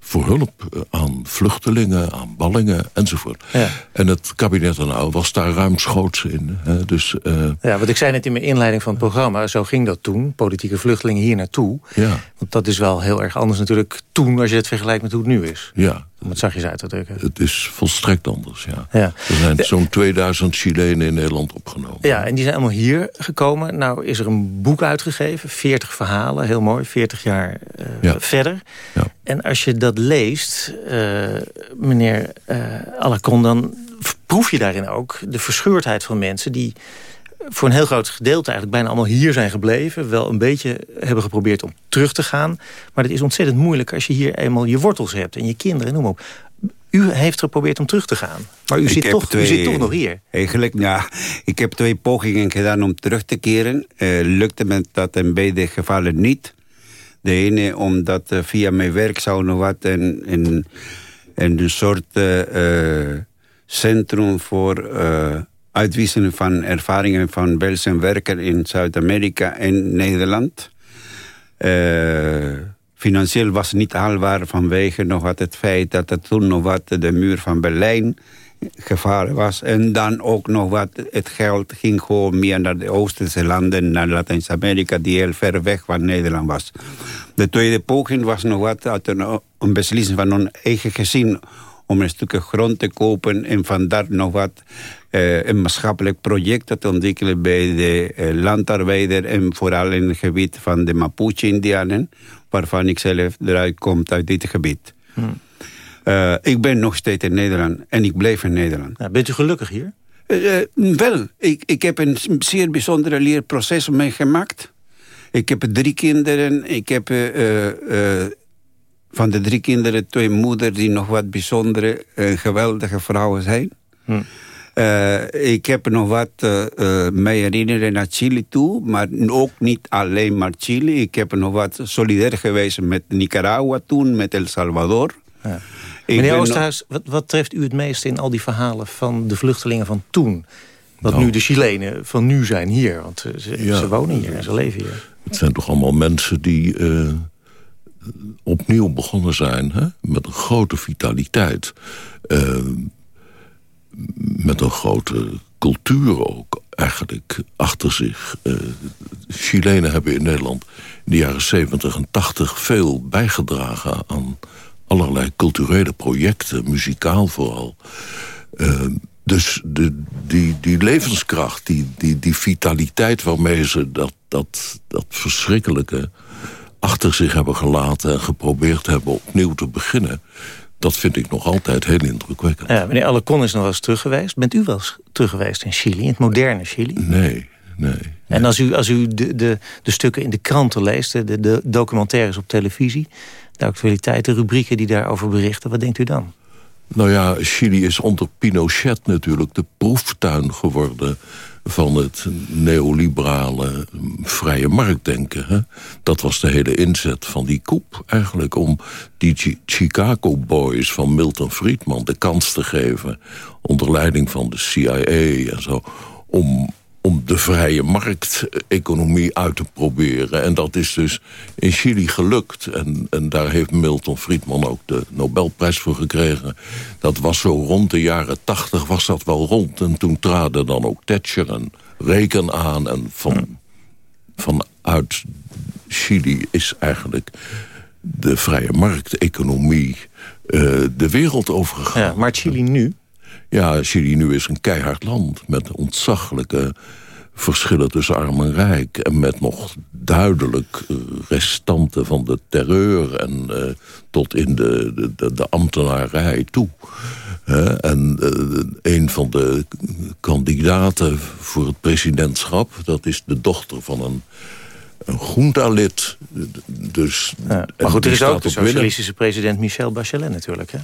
voor hulp eh, aan vluchtelingen, aan ballingen enzovoort. Ja. En het kabinet nou was daar ruimschoots in. Hè, dus, uh,
ja, wat ik zei net in mijn inleiding van het programma, zo ging dat toen. Politieke vluchtelingen hier naartoe. Ja. Want dat is wel heel erg anders natuurlijk toen als je het vergelijkt met hoe het nu is.
Ja,
om het zachtjes uit te drukken.
Het is volstrekt anders, ja. ja. Er zijn zo'n 2000 Chilenen in Nederland opgenomen.
Ja, en die zijn allemaal hier gekomen. Nou is er een boek uitgegeven, 40 verhalen, heel mooi, 40 jaar uh, verder. Ja. En als je dat leest, uh, meneer uh, Alacon, dan proef je daarin ook de verscheurdheid van mensen... die voor een heel groot gedeelte eigenlijk bijna allemaal hier zijn gebleven. Wel een beetje hebben geprobeerd om terug te gaan. Maar het is ontzettend moeilijk als je hier eenmaal je wortels hebt. En je kinderen, noem op. U heeft geprobeerd om terug te gaan. Maar u, zit toch, u zit toch nog hier.
Eigenlijk, ja. Ik heb twee pogingen gedaan om terug te keren. Uh, lukte me dat in beide gevallen niet. De ene omdat uh, via mijn werk zou nog wat... een, een, een soort uh, centrum voor uitwisseling van ervaringen van Belgische in Zuid-Amerika en Nederland. Uh, financieel was het niet haalbaar vanwege nog wat het feit dat er toen nog wat de muur van Berlijn gevaar was. En dan ook nog wat het geld ging gewoon meer naar de Oosterse landen, naar Latijns-Amerika, die heel ver weg van Nederland was. De tweede poging was nog wat uit een, een beslissing van een eigen gezin om een stukje grond te kopen en vandaar nog wat uh, een maatschappelijk project te ontwikkelen bij de uh, landarbeider en vooral in het gebied van de Mapuche-Indianen, waarvan ik zelf eruit kom uit dit gebied. Hmm. Uh, ik ben nog steeds in Nederland en ik blijf in Nederland.
Ja, bent u gelukkig hier?
wel, ik, ik heb een zeer bijzonder leerproces meegemaakt. Ik heb drie kinderen. Ik heb van de drie kinderen twee moeders die nog wat bijzondere en geweldige vrouwen zijn. Hm. Uh, ik heb nog wat uh, uh, mij herinneren naar Chili toe, maar ook niet alleen maar Chili. Ik heb nog wat solidair geweest met Nicaragua toen, met El Salvador. Ja.
Meneer Oosterhuis, wat, wat, treft u het meest in al die verhalen van de vluchtelingen van toen? Wat nou. nu de Chilenen van nu zijn hier, want ze, ja. ze wonen hier en ze leven hier.
Het zijn toch allemaal mensen die opnieuw begonnen zijn. Hè? Met een grote vitaliteit. Uh, met een grote cultuur ook eigenlijk achter zich. Uh, Chilenen hebben in Nederland in de jaren 70 en 80 veel bijgedragen aan allerlei culturele projecten, muzikaal vooral. Uh, dus de, die, die levenskracht, die, die, die vitaliteit waarmee ze dat, dat, dat verschrikkelijke achter zich hebben gelaten... en geprobeerd hebben opnieuw te beginnen... dat vind ik nog altijd heel indrukwekkend.
Ja, meneer Alecon is nog wel eens terug geweest. Bent u wel eens terug geweest in Chili, in het moderne Chili?
Nee, nee.
En als u, als u de, de, de stukken in de kranten leest... De, de documentaires op televisie... de actualiteiten, rubrieken die daarover berichten... wat denkt u dan?
Nou ja, Chili is onder Pinochet natuurlijk de proeftuin geworden van het neoliberale vrije marktdenken. Hè? Dat was de hele inzet van die koep eigenlijk... om die Chicago Boys van Milton Friedman de kans te geven... onder leiding van de CIA en zo... om om de vrije markteconomie uit te proberen. En dat is dus in Chili gelukt. En, en daar heeft Milton Friedman ook de Nobelprijs voor gekregen. Dat was zo rond de jaren tachtig was dat wel rond. En toen traden dan ook Thatcher en Reagan aan. En van, vanuit Chili is eigenlijk de vrije markteconomie uh, de wereld overgegaan.
Ja, maar Chili nu?
Ja, Chili nu is een keihard land met ontzaglijke verschillen tussen arm en rijk. En met nog duidelijk eh, restanten van de terreur... en uh, tot in de, de, de ambtenarij toe. en uh, een van de kandidaten voor het presidentschap... dat is de dochter van een, een groentalid. Dus,
ja, maar goed, er is ook de socialistische president Michel Bachelet natuurlijk, hè?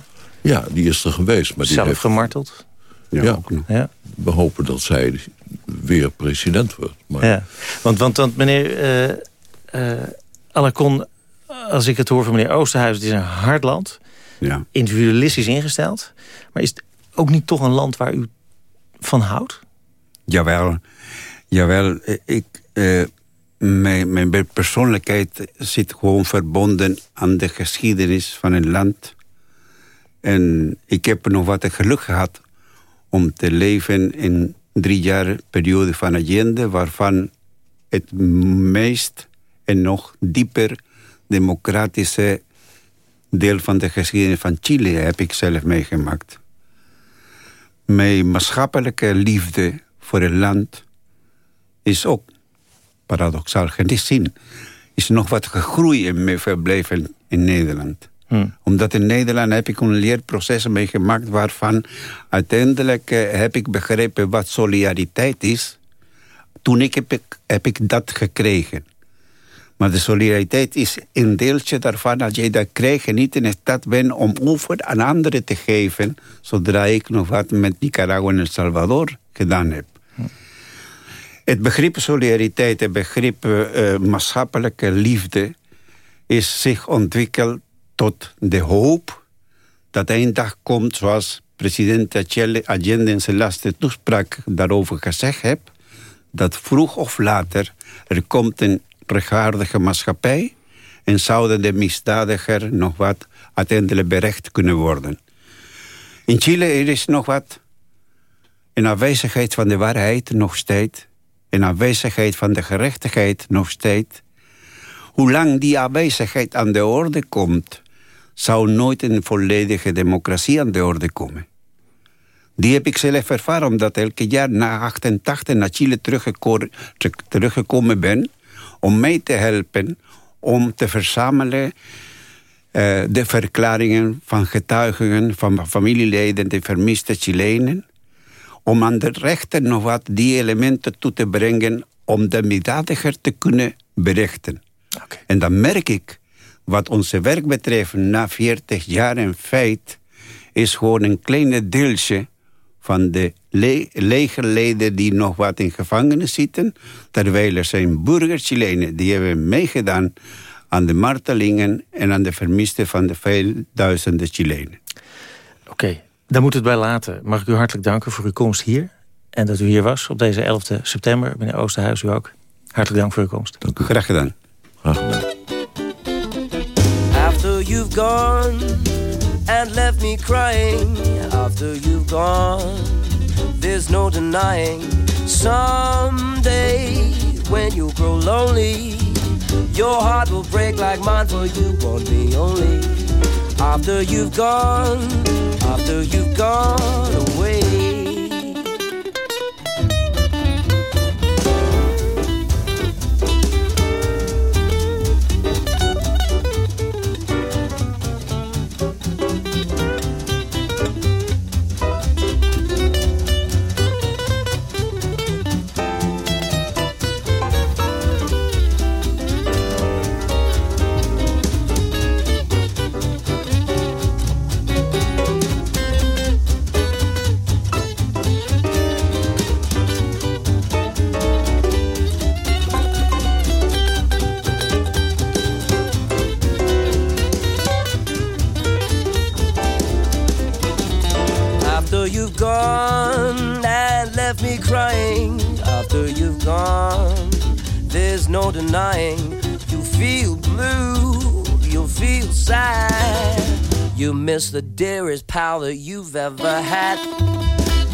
Ja, die is er geweest. Maar die
Zelf
heeft...
gemarteld.
Ja, ja, we hopen dat zij weer president wordt. Maar...
Ja, want, want, want meneer uh, uh, Alacon, als ik het hoor van meneer Oosterhuis... het is een hard land,
ja.
individualistisch ingesteld. Maar is het ook niet toch een land waar u van houdt?
Jawel, jawel. Ik, uh, mijn, mijn persoonlijkheid zit gewoon verbonden aan de geschiedenis van een land. En ik heb nog wat geluk gehad om te leven in drie jaar periode van Allende... waarvan het meest en nog dieper democratische deel van de geschiedenis van Chile heb ik zelf meegemaakt. Mijn maatschappelijke liefde voor het land is ook, paradoxaal gezien, is nog wat gegroeid en verbleven in Nederland. Hmm. Omdat in Nederland heb ik een leerproces meegemaakt... waarvan uiteindelijk uh, heb ik begrepen wat solidariteit is. Toen ik heb, ik heb ik dat gekregen. Maar de solidariteit is een deeltje daarvan... als je dat krijgt en niet in staat bent om over aan anderen te geven... zodra ik nog wat met Nicaragua en El Salvador gedaan heb. Het begrip solidariteit, het begrip uh, maatschappelijke liefde... is zich ontwikkeld tot de hoop dat een dag komt zoals president Allende in zijn laatste toespraak daarover gezegd heeft, dat vroeg of later er komt een rechtvaardige maatschappij en zouden de misdadiger nog wat uiteindelijk berecht kunnen worden. In Chile er is nog wat in aanwezigheid van de waarheid nog steeds, in aanwezigheid van de gerechtigheid nog steeds. Hoe lang die aanwezigheid aan de orde komt, zou nooit een volledige democratie aan de orde komen. Die heb ik zelf ervaren, omdat elke jaar na 88 naar Chile teruggekomen ben... om mee te helpen, om te verzamelen... Uh, de verklaringen van getuigen, van familieleden, de vermiste Chilenen... om aan de rechter nog wat die elementen toe te brengen... om de misdadiger te kunnen berichten. Okay. En dan merk ik wat onze werk betreft, na 40 jaar in feit... is gewoon een kleine deeltje van de le legerleden die nog wat in gevangenis zitten. Terwijl er zijn burger-Chilenen die hebben meegedaan aan de martelingen... en aan de vermisten van de veel duizenden Chilenen.
Oké, okay, daar moet het bij laten. Mag ik u hartelijk danken voor uw komst hier... en dat u hier was op deze 11 september. Meneer Oosterhuis, u ook. Hartelijk dank voor uw komst.
Dank u. Graag gedaan.
Graag gedaan.
You've gone and left me crying after you've gone. There's no denying someday when you grow lonely, your heart will break like mine, for you want me only. After you've gone, after you've gone away. Denying. You feel blue, you feel sad. You miss the dearest pal that you've ever had.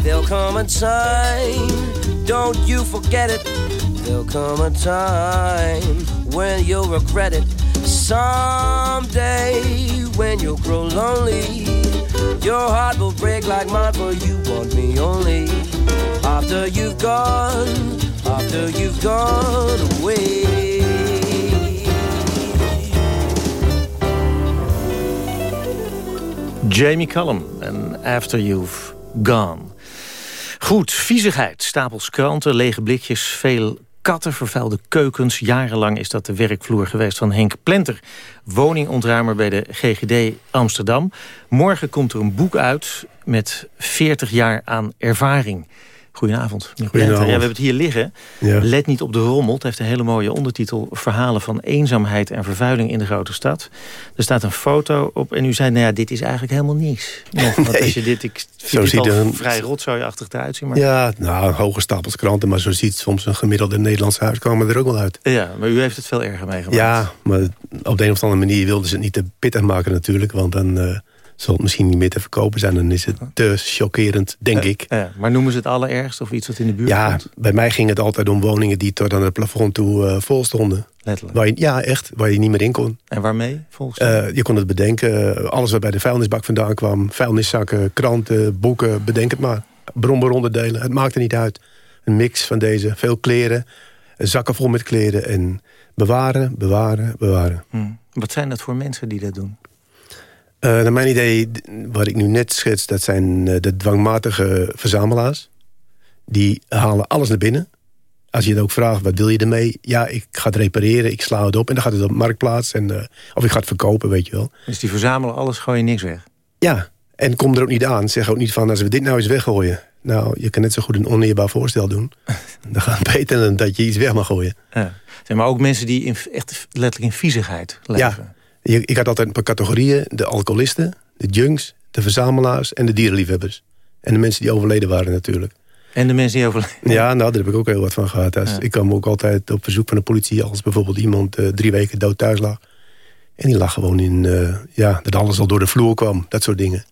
There'll come a time, don't you forget it. There'll come a time when you'll regret it. Someday, when you'll grow lonely, your heart will break like mine, for you want me only. After you've gone, after you've gone away.
Jamie Cullum en After You've Gone. Goed, viezigheid, stapels kranten, lege blikjes, veel katten, vervuilde keukens. Jarenlang is dat de werkvloer geweest van Henk Plenter. Woningontruimer bij de GGD Amsterdam. Morgen komt er een boek uit met 40 jaar aan ervaring. Goedenavond, meneer Plenter. Ja, we hebben het hier liggen.
Ja.
Let niet op de rommel. Het heeft een hele mooie ondertitel. Verhalen van eenzaamheid en vervuiling in de grote stad. Er staat een foto op en u zei, nou ja, dit is eigenlijk helemaal niks. Nog, want als je dit, ik
Zo
het
ziet
al
een-
vrij rotzooiachtig eruit zien. Maar...
Ja, nou, hoge stapels kranten, maar zo ziet soms een gemiddelde Nederlandse huiskamer er ook wel uit.
Ja, maar u heeft het veel erger meegemaakt.
Ja, maar op de een of andere manier wilden ze het niet te pittig maken natuurlijk. Want dan eh, zal het misschien niet meer te verkopen zijn. Dan is het te chockerend, denk ik.
Ja, maar noemen ze het allerergst of iets wat in de buurt
Ja,
komt?
bij mij ging het altijd om woningen die tot aan het plafond toe eh, vol stonden.
Letterlijk.
Waar je, ja, echt, waar je niet meer in kon.
En waarmee, volgens
Eh, je kon het bedenken. eh, Alles wat bij de vuilnisbak vandaan kwam. Vuilniszakken, kranten, boeken, bedenk het maar. Brommeronderdelen, het maakte niet uit. Een mix van deze. Veel kleren, zakken vol met kleren. En bewaren, bewaren, bewaren.
Hm. Wat zijn dat voor mensen die dat doen?
Eh, naar mijn idee, wat ik nu net schets... dat zijn eh, de dwangmatige verzamelaars. Die halen alles naar binnen. Als je het ook vraagt, wat wil je ermee? Ja, ik ga het repareren, ik sla het op... en dan gaat het op de marktplaats. En, eh, of ik ga het verkopen, weet je wel.
Dus die verzamelen alles, gooien niks weg?
Ja, en kom er ook niet aan. Zeg ook niet van, als we dit nou eens weggooien... nou, je kan net zo goed een oneerbaar voorstel doen. Dan gaat het beter dan dat je iets weg mag gooien.
Ja. Zeg maar ook mensen die in, echt letterlijk in viezigheid leven.
Ja, ik had altijd een paar categorieën. De alcoholisten, de junks, de verzamelaars en de dierenliefhebbers. En de mensen die overleden waren natuurlijk.
En de mensen die overlijden.
Ja, nou, daar heb ik ook heel wat van gehad.
Ja.
Ik kwam ook altijd op verzoek van de politie... als bijvoorbeeld iemand eh, drie weken dood thuis lag. En die lag gewoon in... eh, ja, dat alles al door de vloer kwam. Dat soort dingen.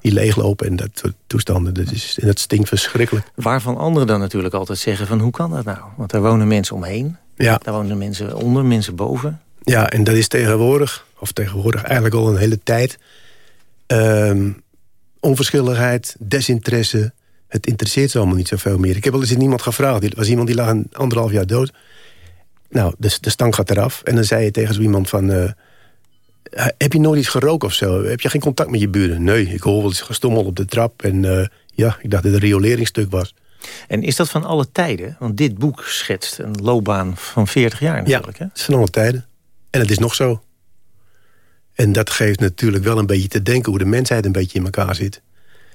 Die leeglopen en dat soort toestanden. Dat, is, en dat stinkt verschrikkelijk.
Waarvan anderen dan natuurlijk altijd zeggen van hoe kan dat nou? Want daar wonen mensen omheen.
Ja.
Daar wonen mensen onder, mensen boven.
Ja, en dat is tegenwoordig, of tegenwoordig eigenlijk al een hele tijd... ehm, onverschilligheid, desinteresse. Het interesseert ze allemaal niet zoveel meer. Ik heb wel eens aan iemand gevraagd. Er was iemand die lag een anderhalf jaar dood. Nou, de, de stank gaat eraf. En dan zei je tegen zo iemand van... eh, heb je nooit iets gerookt of zo? Heb je geen contact met je buren? Nee, ik hoor wel eens gestommel op de trap. En eh, ja, ik dacht dat het een rioleringsstuk was.
En is dat van alle tijden? Want dit boek schetst een loopbaan van 40 jaar natuurlijk. hè?
Het is van alle tijden. En het is nog zo. En dat geeft natuurlijk wel een beetje te denken... hoe de mensheid een beetje in elkaar zit.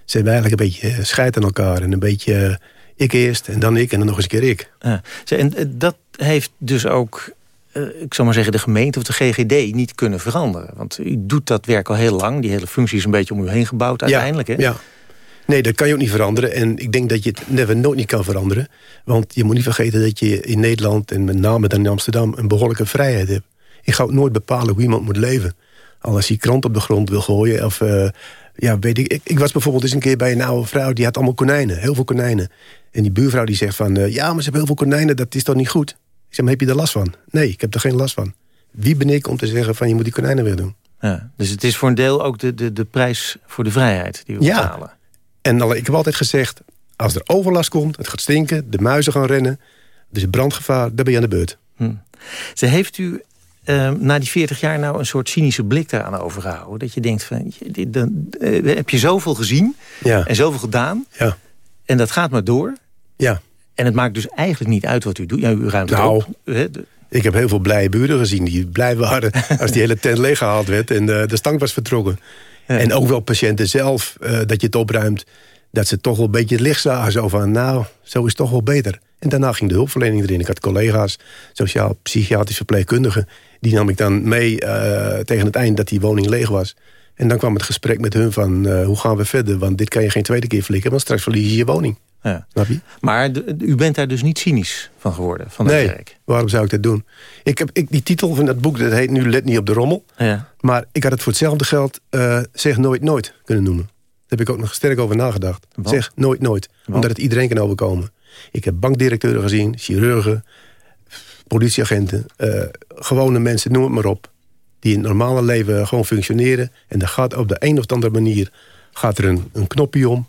Ze hebben eigenlijk een beetje eh, scheid aan elkaar. En een beetje eh, ik eerst en dan ik en dan nog eens een keer ik.
Ja. En eh, dat heeft dus ook, ik zal maar zeggen, de gemeente of de GGD niet kunnen veranderen. Want u doet dat werk al heel lang. Die hele functie is een beetje om u heen gebouwd uiteindelijk. hè?
Ja. Nee, dat kan je ook niet veranderen. En ik denk dat je het never nooit niet kan veranderen. Want je moet niet vergeten dat je in Nederland... en met name dan in Amsterdam een behoorlijke vrijheid hebt. Ik ga ook nooit bepalen hoe iemand moet leven. Al als hij krant op de grond wil gooien of... eh, ja, weet ik, ik, ik was bijvoorbeeld eens een keer bij een oude vrouw... die had allemaal konijnen, heel veel konijnen. En die buurvrouw die zegt van... eh, ja, maar ze hebben heel veel konijnen, dat is toch niet goed? Ik zeg, maar heb je er last van? Nee, ik heb er geen last van. Wie ben ik om te zeggen van je moet die konijnen weer doen?
Ja, dus het is voor een deel ook de, de, de prijs voor de vrijheid die we
Ja.
betalen.
En al- ik heb altijd gezegd, als er overlast komt, het gaat stinken, de muizen gaan rennen, er is brandgevaar, dan ben je aan de beurt.
Hm. Ze heeft u eh, na die 40 jaar nou een soort cynische blik daaraan overgehouden? Dat je denkt van, je- dit- dan, eh, heb je zoveel gezien
Ja.
en zoveel gedaan
Ja.
en dat gaat maar door.
Ja.
En het maakt dus eigenlijk niet uit wat u doet. Ja, u ruimt het
Nou,
op. de-
Ik heb heel veel blije buren gezien die blij waren als die hele tent leeggehaald werd en eh, de stank was vertrokken. En ook wel patiënten zelf, eh, dat je het opruimt, dat ze toch wel een beetje het licht zagen. Zo van, nou, zo is het toch wel beter. En daarna ging de hulpverlening erin. Ik had collega's, sociaal-psychiatrisch verpleegkundigen... die nam ik dan mee eh, tegen het eind dat die woning leeg was. En dan kwam het gesprek met hun van, eh, hoe gaan we verder? Want dit kan je geen tweede keer flikken, want straks verlies je je woning.
Ja.
Snap je?
Maar de- u bent daar dus niet cynisch van geworden, van
nee,
werk.
waarom zou ik dat doen? Ik heb, ik, die titel van dat boek, dat heet nu Let niet op de rommel.
Ja.
Maar ik had het voor hetzelfde geld eh, Zeg Nooit Nooit kunnen noemen. Daar heb ik ook nog sterk over nagedacht. Zeg Nooit Nooit. Omdat het iedereen kan overkomen. Ik heb bankdirecteuren gezien, chirurgen, politieagenten... eh, gewone mensen, noem het maar op... die in het normale leven gewoon functioneren... en er gaat op de een of andere manier gaat er een, een knopje om...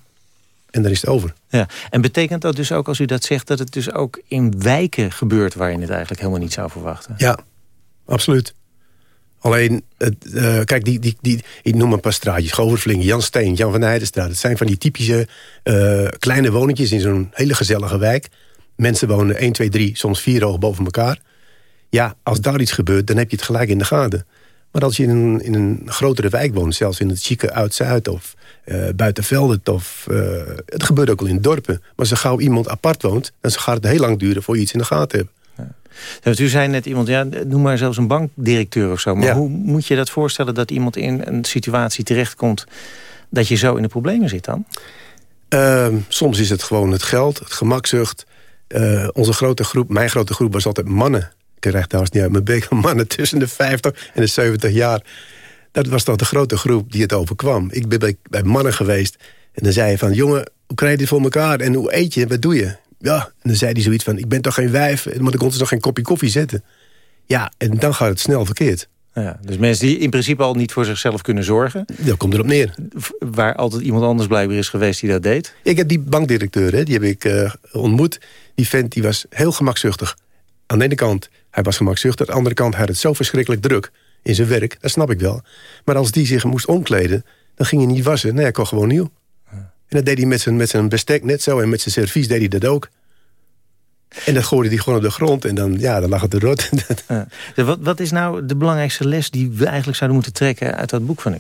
en dan is het over.
Ja. En betekent dat dus ook, als u dat zegt... dat het dus ook in wijken gebeurt... waar je het eigenlijk helemaal niet zou verwachten?
Ja, absoluut. Alleen, het, uh, kijk, die, die, die, ik noem een paar straatjes. Goverflink, Jan Steen, Jan van Heidenstraat. Het zijn van die typische uh, kleine woningjes in zo'n hele gezellige wijk. Mensen wonen 1, 2, 3, soms vier hoog boven elkaar. Ja, als daar iets gebeurt, dan heb je het gelijk in de gaten. Maar als je in een, in een grotere wijk woont, zelfs in het chique Oud-Zuid... of uh, buiten Veldert, of, het gebeurt ook al in dorpen. Maar zo gauw iemand apart woont, dan gaat het heel lang duren... voor je iets in de gaten hebt.
Dus u zei net iemand, ja, noem maar zelfs een bankdirecteur of zo. Maar hoe moet je dat voorstellen dat iemand in een situatie terechtkomt... dat je zo in de problemen zit dan?
Uh, soms is het gewoon het geld, het gemakzucht. Uh, onze grote groep, mijn grote groep was altijd mannen. Ik krijg trouwens niet uit mijn bek, mannen tussen de 50 en de 70 jaar. Dat was toch de grote groep die het overkwam. Ik ben bij, mannen geweest en dan zei je van... jongen, hoe krijg je dit voor elkaar en hoe eet je, wat doe je? Ja, en dan zei hij zoiets van, ik ben toch geen wijf... dan moet ik ons nog geen kopje koffie zetten. Ja, en dan gaat het snel verkeerd.
Ja, dus mensen die in principe al niet voor zichzelf kunnen zorgen.
Dat komt erop neer.
Waar altijd iemand anders blijkbaar is geweest die dat deed.
Ik heb die bankdirecteur, hè, die heb ik uh, ontmoet. Die vent die was heel gemakzuchtig. Aan de ene kant, hij was gemakzuchtig. Aan de andere kant, hij had het zo verschrikkelijk druk in zijn werk. Dat snap ik wel. Maar als die zich moest omkleden, dan ging hij niet wassen. Nee, hij kon gewoon nieuw. En dat deed hij met zijn, met zijn bestek net zo. En met zijn servies deed hij dat ook. En dat gooide hij gewoon op de grond. En dan, ja, dan lag het er rot.
Ja. Wat, wat is nou de belangrijkste les die we eigenlijk zouden moeten trekken uit dat boek van u?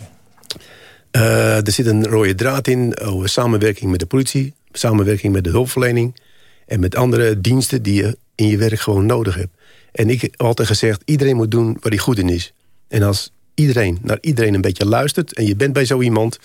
Uh, er zit een rode draad in over samenwerking met de politie. Samenwerking met de hulpverlening. En met andere diensten die je in je werk gewoon nodig hebt. En ik heb altijd gezegd, iedereen moet doen waar hij goed in is. En als iedereen naar iedereen een beetje luistert... en je bent bij zo iemand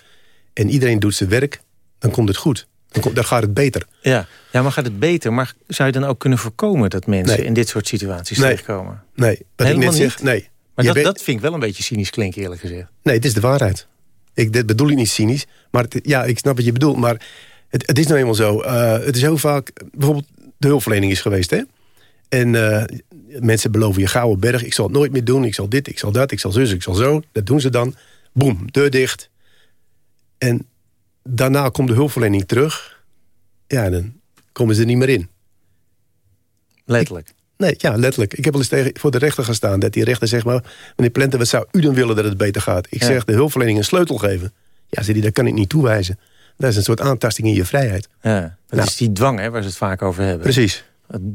en iedereen doet zijn werk dan komt het goed. Dan, gaat het beter.
Ja. ja, maar gaat het beter? Maar zou je dan ook kunnen voorkomen dat mensen in dit soort situaties
nee.
terechtkomen?
Nee, wat ik net zeg, nee.
Maar dat, dat vind ik wel een beetje cynisch klinken, eerlijk gezegd.
Nee, het is de waarheid. Ik, dit bedoel ik niet cynisch. Maar het, ja, ik snap wat je bedoelt. Maar het, het is nou eenmaal zo. Uh, het is heel vaak... Bijvoorbeeld de hulpverlening is geweest, hè? En uh, mensen beloven je gouden berg. Ik zal het nooit meer doen. Ik zal dit, ik zal dat, ik zal zus, ik zal zo. Dat doen ze dan. Boom, deur dicht. En daarna komt de hulpverlening terug. Ja, dan komen ze er niet meer in.
Letterlijk?
nee, ja, letterlijk. Ik heb wel eens tegen, voor de rechter gestaan. Dat die rechter zegt, maar meneer Plenten, wat zou u dan willen dat het beter gaat? Ik zeg, de hulpverlening een sleutel geven. Ja, zei die, dat kan ik niet toewijzen. Dat is een soort aantasting in je vrijheid.
Ja, dat nou, is die dwang hè, waar ze het vaak over hebben.
Precies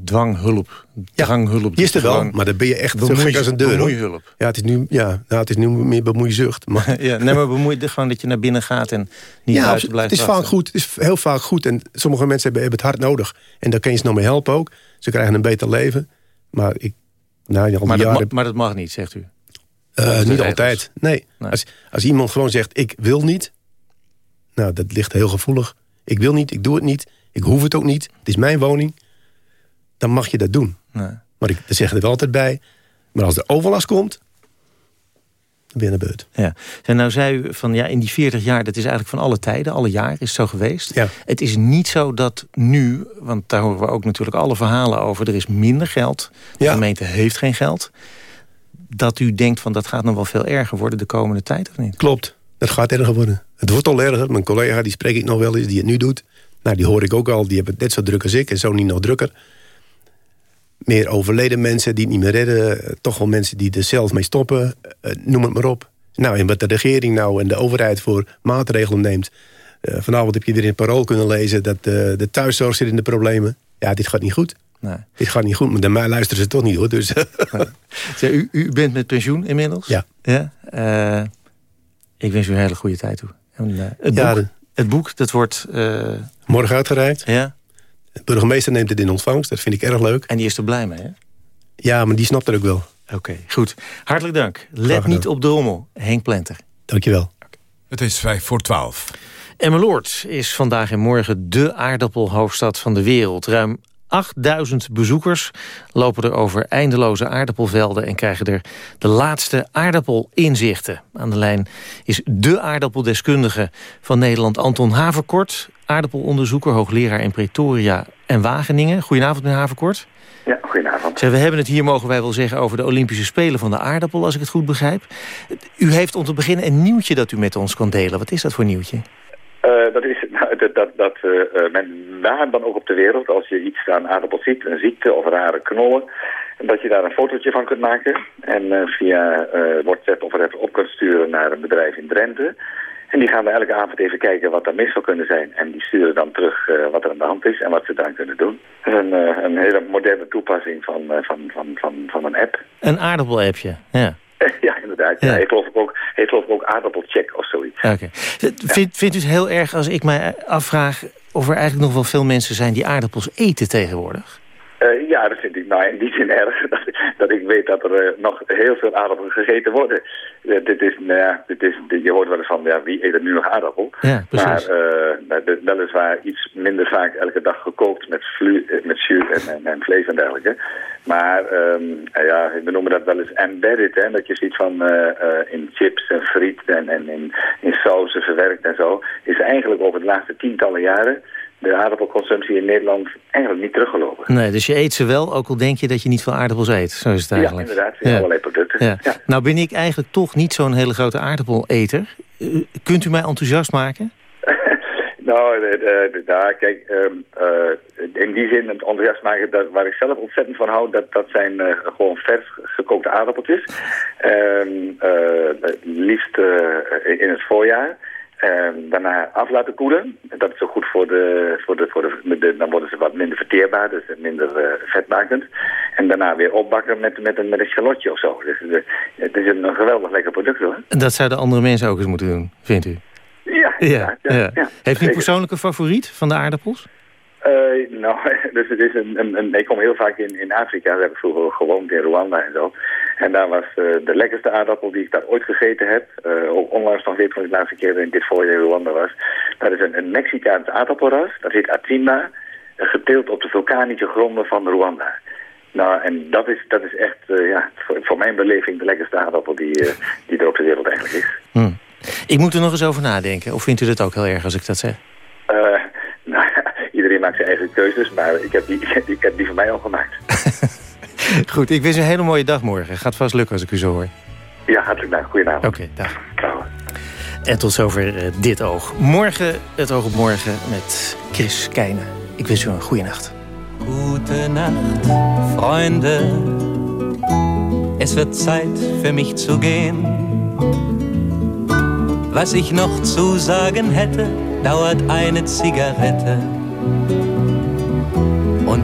dwanghulp. Dranghulp.
Ja, is er wel, maar dan ben je echt zo gek als een deur.
Bemoeihulp.
Ja, het is nu, ja nou, het is nu meer bemoeizucht. Maar...
ja, nee, maar bemoei, gewoon dat je naar binnen gaat en niet ja, buiten blijft
het is vaak goed. Het is heel vaak goed. En sommige mensen hebben, hebben het hard nodig. En daar kan je ze nog mee helpen ook. Ze krijgen een beter leven. Maar ik... Nou,
maar, dat maar dat mag niet, zegt u?
Uh, niet altijd, nee. nee. Als, als iemand gewoon zegt, ik wil niet... Nou, dat ligt heel gevoelig. Ik wil niet, ik doe het niet. Ik hoef het ook niet. Het is mijn woning dan mag je dat doen. Nee. Maar ik zeg er wel altijd bij. Maar als er overlast komt, dan ben je de beurt.
Ja. En nou zei u van ja, in die 40 jaar, dat is eigenlijk van alle tijden, alle jaar is het zo geweest.
Ja.
Het is niet zo dat nu, want daar horen we ook natuurlijk alle verhalen over, er is minder geld. De ja. gemeente heeft geen geld. Dat u denkt van dat gaat nog wel veel erger worden de komende tijd of niet?
Klopt, dat gaat erger worden. Het wordt al erger. Mijn collega, die spreek ik nog wel eens, die het nu doet. Nou, die hoor ik ook al. Die hebben het net zo druk als ik en zo niet nog drukker meer overleden mensen die het niet meer redden. Toch wel mensen die er zelf mee stoppen. Uh, noem het maar op. Nou, en wat de regering nou en de overheid voor maatregelen neemt. Uh, vanavond heb je weer in het parool kunnen lezen... dat uh, de thuiszorg zit in de problemen. Ja, dit gaat niet goed.
Nee.
Dit gaat niet goed, maar naar mij luisteren ze toch niet hoor. Dus.
nee. u, u, bent met pensioen inmiddels?
Ja.
ja? ik wens u een hele goede tijd toe. En, het, ja, boek, het boek, dat wordt...
Morgen uitgereikt.
Ja.
De burgemeester neemt het in ontvangst. Dat vind ik erg leuk.
En die is er blij mee, hè?
Ja, maar die snapt het ook wel.
Oké, goed. Hartelijk dank. Let niet op de rommel. Henk Plenter.
Dankjewel.
Het is vijf voor twaalf.
Emmeloord is vandaag en morgen de aardappelhoofdstad van de wereld. Ruim 8000 bezoekers lopen er over eindeloze aardappelvelden... en krijgen er de laatste aardappelinzichten. Aan de lijn is de aardappeldeskundige van Nederland, Anton Haverkort... aardappelonderzoeker, hoogleraar in Pretoria en Wageningen. Goedenavond, meneer Haverkort.
Ja, goedenavond.
we hebben het hier, mogen wij wel zeggen, over de Olympische Spelen van de aardappel... als ik het goed begrijp. U heeft om te beginnen een nieuwtje dat u met ons kan delen. Wat is dat voor nieuwtje?
Uh, dat is dat, dat, dat uh, men daar dan ook op de wereld, als je iets aan aardappels ziet, een ziekte of rare knollen, dat je daar een fotootje van kunt maken en via WhatsApp of er op kunt sturen naar een bedrijf in Drenthe. En die gaan we elke avond even kijken wat er mis zou kunnen zijn. En die sturen dan terug wat er aan de hand is en wat ze daar kunnen doen. Een hele moderne toepassing van, van, van, van, van een app.
Een aardappel-appje, ja.
Ja, inderdaad. Ja. Hij, geloof ik ook, hij geloof ik ook aardappelcheck of zoiets.
Oké. Vindt, vindt u het heel erg als ik mij afvraag... of er eigenlijk nog wel veel mensen zijn die aardappels eten tegenwoordig?
Uh, ja, dat vind ik nou in die zin erg. Dat, dat ik weet dat er uh, nog heel veel aardappelen gegeten worden. Uh, dit is, nou ja, dit is, dit, je hoort wel eens van, ja, wie eet er nu nog aardappel?
Ja, precies.
Maar weliswaar iets minder vaak elke dag gekookt met, vlu, met jus en, en, en, vlees en dergelijke. Maar um, ja, we noemen dat wel eens embedded, hè, dat je ziet van in chips en friet en, en in, in sauzen verwerkt en zo. Is eigenlijk over de laatste tientallen jaren de aardappelconsumptie in Nederland eigenlijk niet teruggelopen.
Nee, dus je eet ze wel, ook al denk je dat je niet veel aardappels eet. Zo is het eigenlijk.
Ja, inderdaad. Ja. Allerlei producten. Ja.
Nou ben ik eigenlijk toch niet zo'n hele grote aardappeleter. Uh, kunt u mij enthousiast maken?
nou, daar, kijk, um, uh, in die zin enthousiast maken, dat, waar ik zelf ontzettend van hou, dat, dat zijn uh, gewoon vers gekookte aardappeltjes. Um, liefst in het voorjaar. Uh, daarna af laten koelen. Dat is ook goed voor de, voor de, voor de, dan worden ze wat minder verteerbaar, dus minder uh, vetmakend. En daarna weer opbakken met, met, een, met een shallotje of zo. Dus uh, het is een geweldig lekker product hoor.
En dat zouden andere mensen ook eens moeten doen, vindt u?
Ja, ja, ja, ja.
Heeft u een persoonlijke favoriet van de aardappels?
Uh, nou, dus het is een, een, een, ik kom heel vaak in, in Afrika. We hebben vroeger gewoond in Rwanda en zo. En daar was uh, de lekkerste aardappel die ik daar ooit gegeten heb. Uh, ook onlangs nog weer toen ik de laatste keer in dit voorjaar in Rwanda was. Dat is een, een Mexicaans aardappelras. Dat heet Atimba. Geteeld op de vulkanische gronden van Rwanda. Nou, en dat is, dat is echt, ja, voor, voor, mijn beleving de lekkerste aardappel die, die er op de wereld eigenlijk is.
Hmm. Ik moet er nog eens over nadenken. Of vindt u dat ook heel erg als ik dat zeg?
Maakt zijn eigen keuzes, maar ik heb die, ik heb die voor mij al gemaakt.
Goed, ik wens u een hele mooie dag morgen. Gaat vast lukken als ik u zo hoor.
Ja, hartelijk dank. Goedenavond.
Oké, okay, dag. En tot zover uh, dit oog. Morgen het oog op morgen met Chris Keijnen. Ik wens u een goede nacht.
Gute Nacht, Freunde. Es wird Zeit für mich zu gehen. Was ich noch zu sagen hätte, dauert eine Zigarette